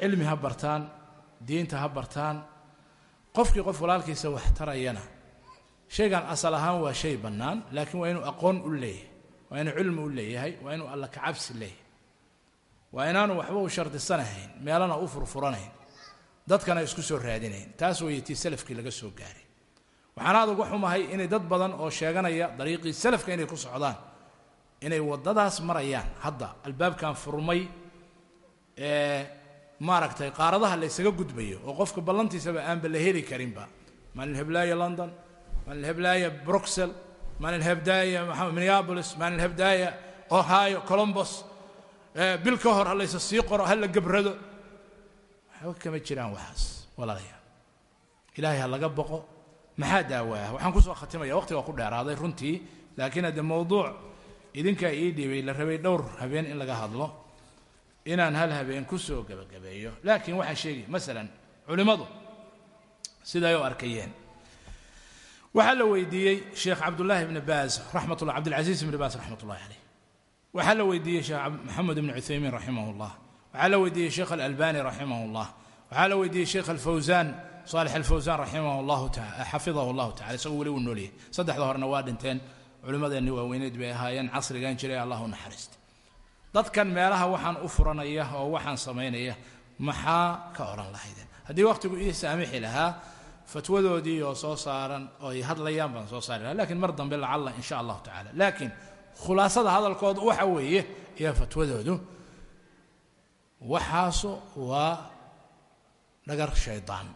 cilmi ha bartaan diinta ha bartaan qofkii qof walaalkiisa wax tarayana. Shaygan asal ahaan waa shay bannaan laakiin waa inuu aqoon u leeyahay waa inuu cilmi u leeyahay waa inuu alla kacabsi leeyahay. Waa inaanu waxba u shardisanahayn meelana u furfuranayn dadkana isku soo raadinayn. Taas weeye tii salafkii laga soo gaaray. Waxaan aad uga xumahay inay dad badan oo sheeganaya dariiqii salafka inay ku socdaan inay waddadaas marayaan. Hadda albaabkan furmay ee maaragtay qaaradaha la gudbayo oo qofka ballantiisaba aanba la heli karinba. Maalin heblaaya london maalin heblaaya bruxel minneapolis maalin hebdaaya ohio colombos bil ka hor ha laysa sii qoro ha la gabrado. Waxba kama jiraan waxaas walaalayaal ilaahay ha laga boqo. Maxaa daawaa waxaan ku soo khatimaya waqtiga ku dheeraaday runtii laakiin hadde mowduuc idinkaa ii dhiibay la rabay dhowr habeen in laga hadlo inaan hal habeen ku soo gebagabeeyo laakiin waxaan sheegi masalan culimmadu siday u arkayeen waxaa la weydiiyey sheekh cabdullaahi ibni baaz raxmatullah cabdilcasiis ibni baaz raxmat ullahi caleyh waxaa la weydiiyey sheekh maxamed ibni cuthaymiin raximah llah waxaa la weydiiyey sheekh alalbani raximah llah waxaa la weydiiyey sheekh alfawsaan saalix alfawsaan raximah llahu taa xafidahu llahu tacala isagoo weli uu noolyahay. Saddexda horena waa dhinteen. Culimmadeenni waaweyneed bay ahaayeen. Casrigan jiray allah u dadkan meelaha waxaan u furanaya oo waxaan samaynaya maxaa ka odhan lahaydeen? Haddii wakhtigu ii saamixi lahaa fatwadoodii oo soo saaran oo ay hadlayaan baan soo saari lahaa. Lakiin mar dambe lacalla in sha allahu tacala laakiin khulaasada hadalkoodu waxa weeye iyo fatwadoodu waxaasu waa dhagar shaydaan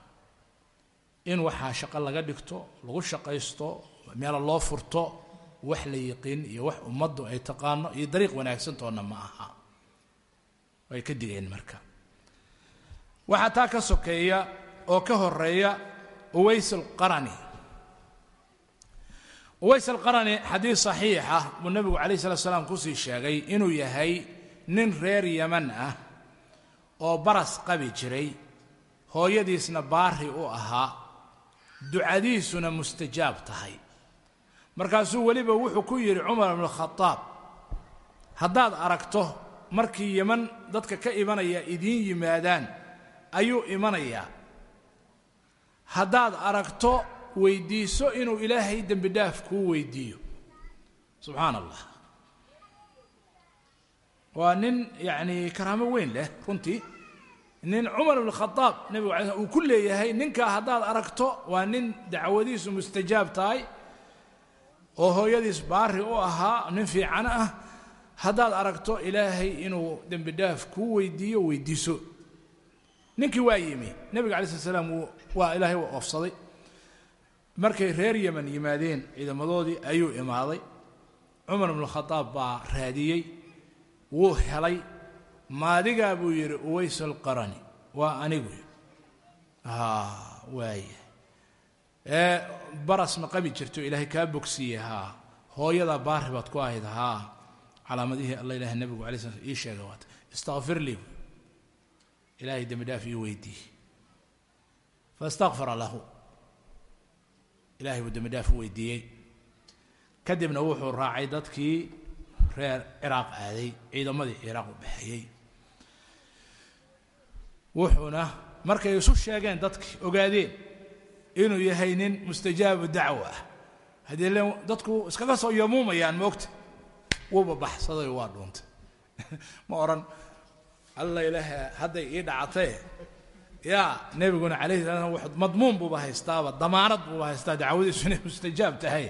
in waxaa shaqo laga dhigto lagu shaqaysto meelo loo furto wax la yiqiin iyo wax ummaddu ay taqaano iyo dariiq wanaagsantoonna ma aha. Way ka digeen marka. Waxaa taa ka sokeeya oo ka horreeya uways alqarani. Uways alqarani xadiis saxiix ah buu nebigu calayh salatu salaam ku sii sheegay inuu yahay nin reer yaman ah oo baras qabi jiray hooyadiisna baari u ahaa ducadiisuna mustajaab tahay. Markaasuu weliba wuxuu ku yidhi cumar ibnu khadaab haddaad aragto markii yeman dadka ka imanaya idiin yimaadaan ayuu imanayaa haddaad aragto weyddiiso inuu ilaahay dembi dhaaf kuu weyddiiyo subxaana allah waa nin yacnii karaamo weyn leh runtii. Nin cumar ibn khadaab nebigu alay sl uu ku leeyahay ninkaa haddaad aragto waa nin dacwadiisu mustajaab tahay oo hooyadiis baari u ahaa nin fiican ah. Haddaad aragto ilaahay inuu dembi dhaaf kuu weyddiiyo weyddiiso ninkii waa yimi. Nebiga alai slat slaam waa ilaahay waa oofsaday. Markay reer yeman yimaadeen ciidamadoodii ayuu imaaday. Cumar ibnu khadaab baa raadiyey. Wuu helay. Maadigaa buu yidhi uways alqarani waa anigu. Waaya ee baras ma qabi jirto ilaahay kaa bogsiiye haa. Hooyadaa baari ku ahayd haa. Calaamadihii alla ilahay nebigu alay sla ii sheega waata istakfir lii ilaahay dembi dhaaf ii weydiiye faistakfara lahu. Ilahay buu dembi dhaaf u weydiiyey kadibna wuxuu raacay dadkii reer ciraaq aaday ciidamadii ciraaq u baxeeyey wuxuuna markay isu sheegeen dadkii ogaadeen inuu yahay nin mustajaabu dacwa ah. Haddii le dadku iskaga soo yamuumayaan moogta alla ilaaha hadday ii dhacatee yaa nebiguna calayhi salaam madmuun buuba haystaaba damaanad buuba haystaa dacwadiisu inay mustajaab tahay.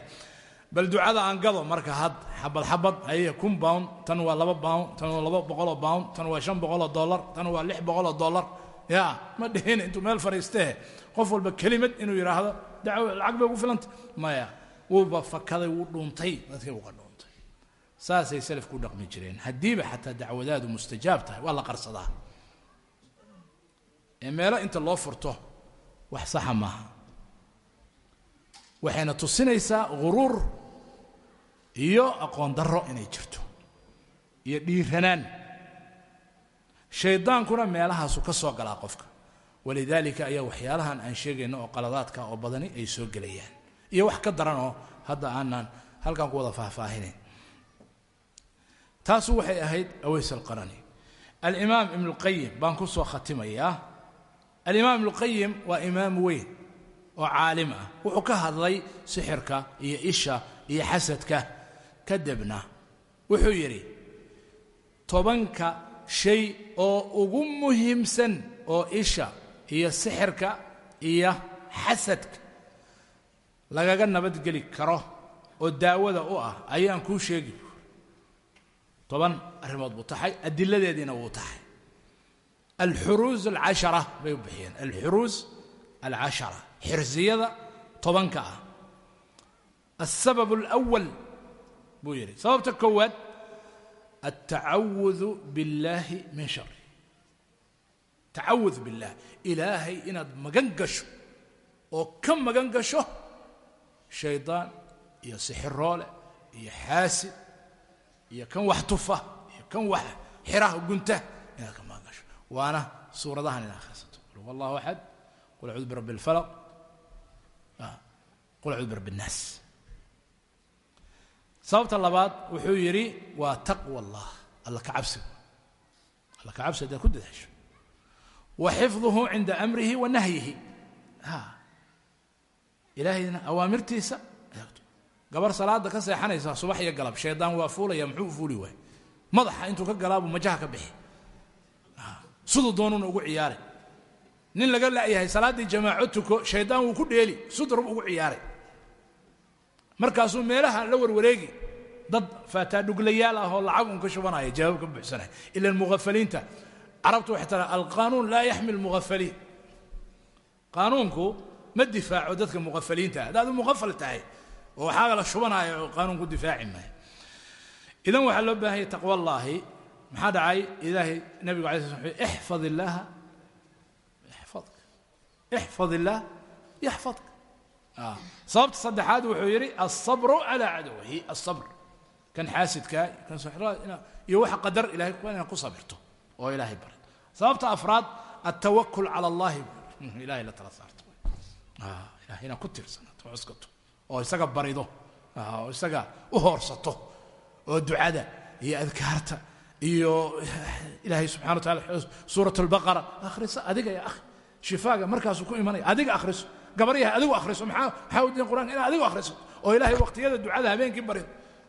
Bal ducada aan gado marka had xabad xabad haye kun bound tan waa laba bound tan waa laba boqoloo bound tan waa shan boqoloo dollar tan waa lix boqoloo dollar. Ya ma dhihin intuu meel fadhiistee qof walba kelimad inuu yidhaahdo dacwo lacag bay ugu filanta maya wuuba fakaday wuu dhuuntay dadkii dhuuntay saasay salafku u dhaqmi jireen. Haddiiba xataa dacwadaadu mustajaab tahay. Waa la qarsadaa. Ee meelo inta loo furto wax saxa maaha. Waxayna tusinaysaa ghuruur iyo aqoon darro inay jirto. Iyo dhiiranaan shaydaankuna meelahaasu ka soo galaa qofka. Walidaalika ayaa waxyaalahan aan sheegayno oo qaladaadka oo badani ay soo gelayaan. Iyo wax ka daran oo hadda aanaan halkan ku wada faahfaahinayn taasu waxay ahayd aways alqarani alimaam ibnuulqayim baan ku soo khatimayaa alimaam ibnuulqayim waa imaam weyn oo caalim ah. Wuxuu ka hadlay sixirka iyo isha iyo xasadka kadibna wuxuu yidhi tobanka shay oo ugu muhiimsan oo isha iyo sixirka iyo xasadka lagaga nabadgeli karo oo daawada u ah ayaan kuu sheegi toban arrimood buu taxay adiladeediina wuu taxay. Alxuruus alcashara bay u bixiyeen. Alxuruus alcashara xirsiyada tobanka ah. Alsabab alawal buu yidhi. Sababta koowaad altacawudu biاllaahi min shari tacawud biاllah ilaahay inaad magan gasho oo ka magan gasho shaydaan iyo sixiroole iyo xaasid iyo kan wax tufa iyo kan wax xiraha gunta inaad ka magan gasho waana suuradahan inaad akhrisato qul huwa axad qul acuudu birabbi alfalaq qul acuudu birabbi annaas sababta labaad wuxuu yidhi waa taqwa allah alla ka cabsiga alla ka cabsi haddaad ku dadaasho. Wa xifduhu cinda amrihi wa nahyihi. Ilaahayna awaamirtiisa gabar salaada ka seexanaysa subax iyo galab shaydaan waa fuulaya muxuu u fuuli waay madaxa intuu ka galaabu majaha ka bixi. Siduu doonuuna ugu ciyaaray nin laga la'yahay salaaddii jamaaco tuko shaydaan wuu ku dheeli sudrub ugu ciyaaray markaasuu meelaha la warwareegi dad faataadhuglayaal ah oo lacag un ka shubanaya jawaab ka buuxsanaya. Ila mughafaliinta carabtu waxay taraa alqaanuun laa yaxmil mughafaliin. Qaanuunku ma difaaco dadka mughafaliinta haddaad mughafal tahay oo waxaaga la shubanaya oo qaanuunku difaaci maayo. Idan waxaa loo baahanya taqwa allaahi maxaa dhacay? Ilaahay nabigu alay sl sl ixfad illaaha yaxfadka ixfad illaah yaxfadka sababta saddexaad wuxuu yidhi alsabru calaa cadowihi alsabr kan xaasidkaa kan iyo waxa qadar ilahay inaad ku sabirto oo ilaahay baray. Sababta afraad altawakul cala allahi ilahay la tala saarto. Ilahay inaad ku tiirsanaato cuskato oo isaga barido oo isaga u hoorsato oo ducada iyo adkaarta iyo ilaahay subxana wa taala suurat albaqara akhrisa adiga ya akhi shifaaga markaasuu ku imanaya adiga akhriso gabaryaha adigu akhriso maxaa maxaa u diin qur'anka inaad adigu akhriso oo ilaahay waqtiyada ducada habeenkii barin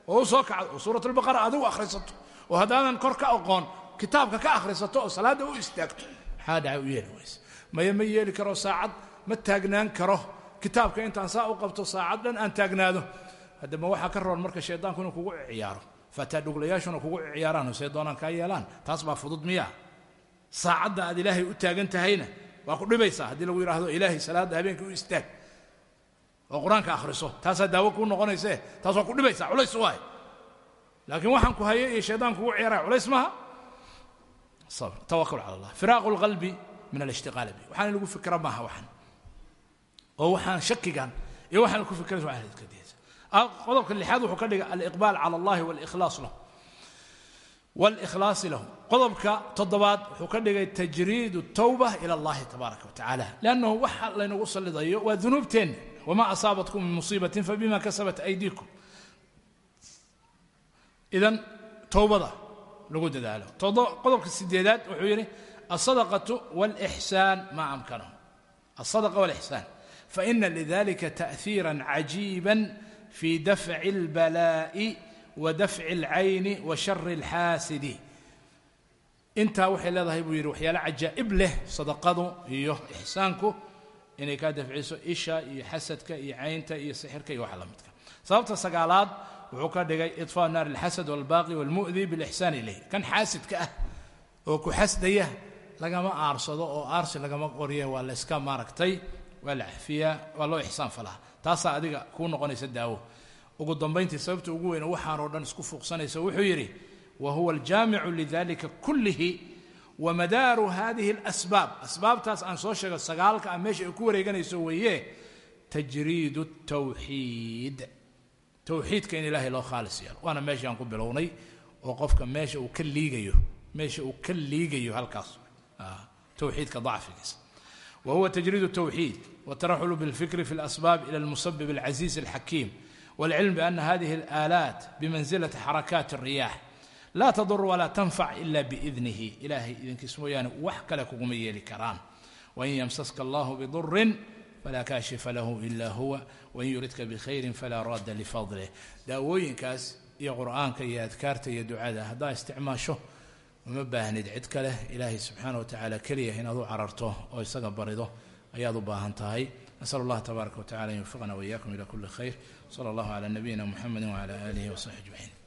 oo u soo kacdo oo suurat albaqara adigu akhrisato oo haddaanan kor ka aqoon kitaabka ka akhrisato oo salaadda u istaagto. Maxaa dhacay u yeeli wayse? Maya ma yeeli karo saacad ma taagnaan karo kitaabka intaan saa u qabto saacad dhan aan taagnaado haddaba waxaa ka roon marka shaydaanku inuu kugu ciyaaro. Faataadhuglayaashuna kugu ciyaaraan hosee doonaan kaa yeelaan. Taas baa fudud miya saacadda aad ilaahay u taagan tahayna waa ku dhibaysaa haddii lagu yidhaahdo ilaahay salaadda habeenkii u istaag. Oo qur'aanka akhriso. Taasaa daawo kuu noqonaysee. Taas waa ku dhibaysaa. Culays waay laakiin waxaan ku haye iyo shaydaan kugu ciyaaraya. Culays maaha? Sabr tawakul cala allah firaaqu lqalbi min alishtiqaali bi. Waxaan lagu fikra maaha waxaan oo waxaan shakigan iyo waxaan ku fikiraysa waxaan iska diyaysa qodobka lixaad wuxuu ka dhigay aliqbaal cala allahi walikhlaas lahu. Walikhlaasi lahu. Qodobka toddobaad wuxuu ka dhigay tajriid tawba ila allahi tabaaraka wa liannahu waxa laynagu sallidayo waa dunuubteenna wama asaabatkum min musiibatin fabima kasabat aydiikum. Idan towbada lagu dadaalo. Qodobka sideedaad wuxuu yidhi alsadaqatu walixsaan maa amkanahu alsadaqa walixsaan faina lidalika ta'hiira cajiiba fi dafci اlbalaa'i wa dafci اlcayni wa shari اlxaasidi intaa waxay leedahay buu yidhi waxyaale cajaa'ib leh sadaqadu iyo ixsaanku inay kaa dafciso isha iyo xasadka iyo caynta iyo sixirka iyo waxa la midka sababta sagaalaad wuxuu ka dhigay iطfaa naar اlxasad wاlbaaqi wاlmu'di biاlixsaan ilayh kan xaasidka ah oo ku xasdaya lagama aarsado oo aarsi lagama qoriya waa la iska maaragtay waa la xfiyaa waa loo ixsaan falaa adiga kuu noqonaysa daawo. Ugu dambayntii sababta ugu weyn waxaanoo dhan isku fuuqsanayso wuxuu yidhi wa aljaamicu lidalika kullihi wa madaaru hadihi alasbaab. Asbaabtaas aan soo sheego sagaalka ah meesha ay ku wareeganayso weeye tajriid tawxiid. Towxiidka in ilaahay loo khaalis yeelo. Waana meeshii aan ku bilownay oo qofka meesha uu ka liigayo meesha uu ka liigayo halkaas. Ah, Towxiidka dacfigiisa wa huwa tajriid الtowxiid wاtaraxulu bاlfikri fi اlasbaab ila اlmusabib اlcaziiz اlxakiim wاlcilm biana hadihi اlآalaat bimanزilati xarakaat الriyax laa tadur walaa tanfac ila biidnihi ilaahay idinkiis mooyaane wax kale kuguma yeeli karaan wain ymsaska allahu bidurin falaa kaashifa lahu ila huwa wain yuridka bikhayrin falaa raadda lifadlih daawooyinkaas iyo qur'aanka iyo adkaarta iyo ducada haddaa isticmaasho uma baahnid cid kale ilaahay subxaana wa tacaala keliya inaad u cararto oo isaga barido ayaad u baahan tahay. Nasal allah tabaaraka wa tacala an yuwfiqna waiyakum ila kuli khayr. Sala allahu cala nabiyina muxamedi wcala aalihi wasaxbi ajmaciin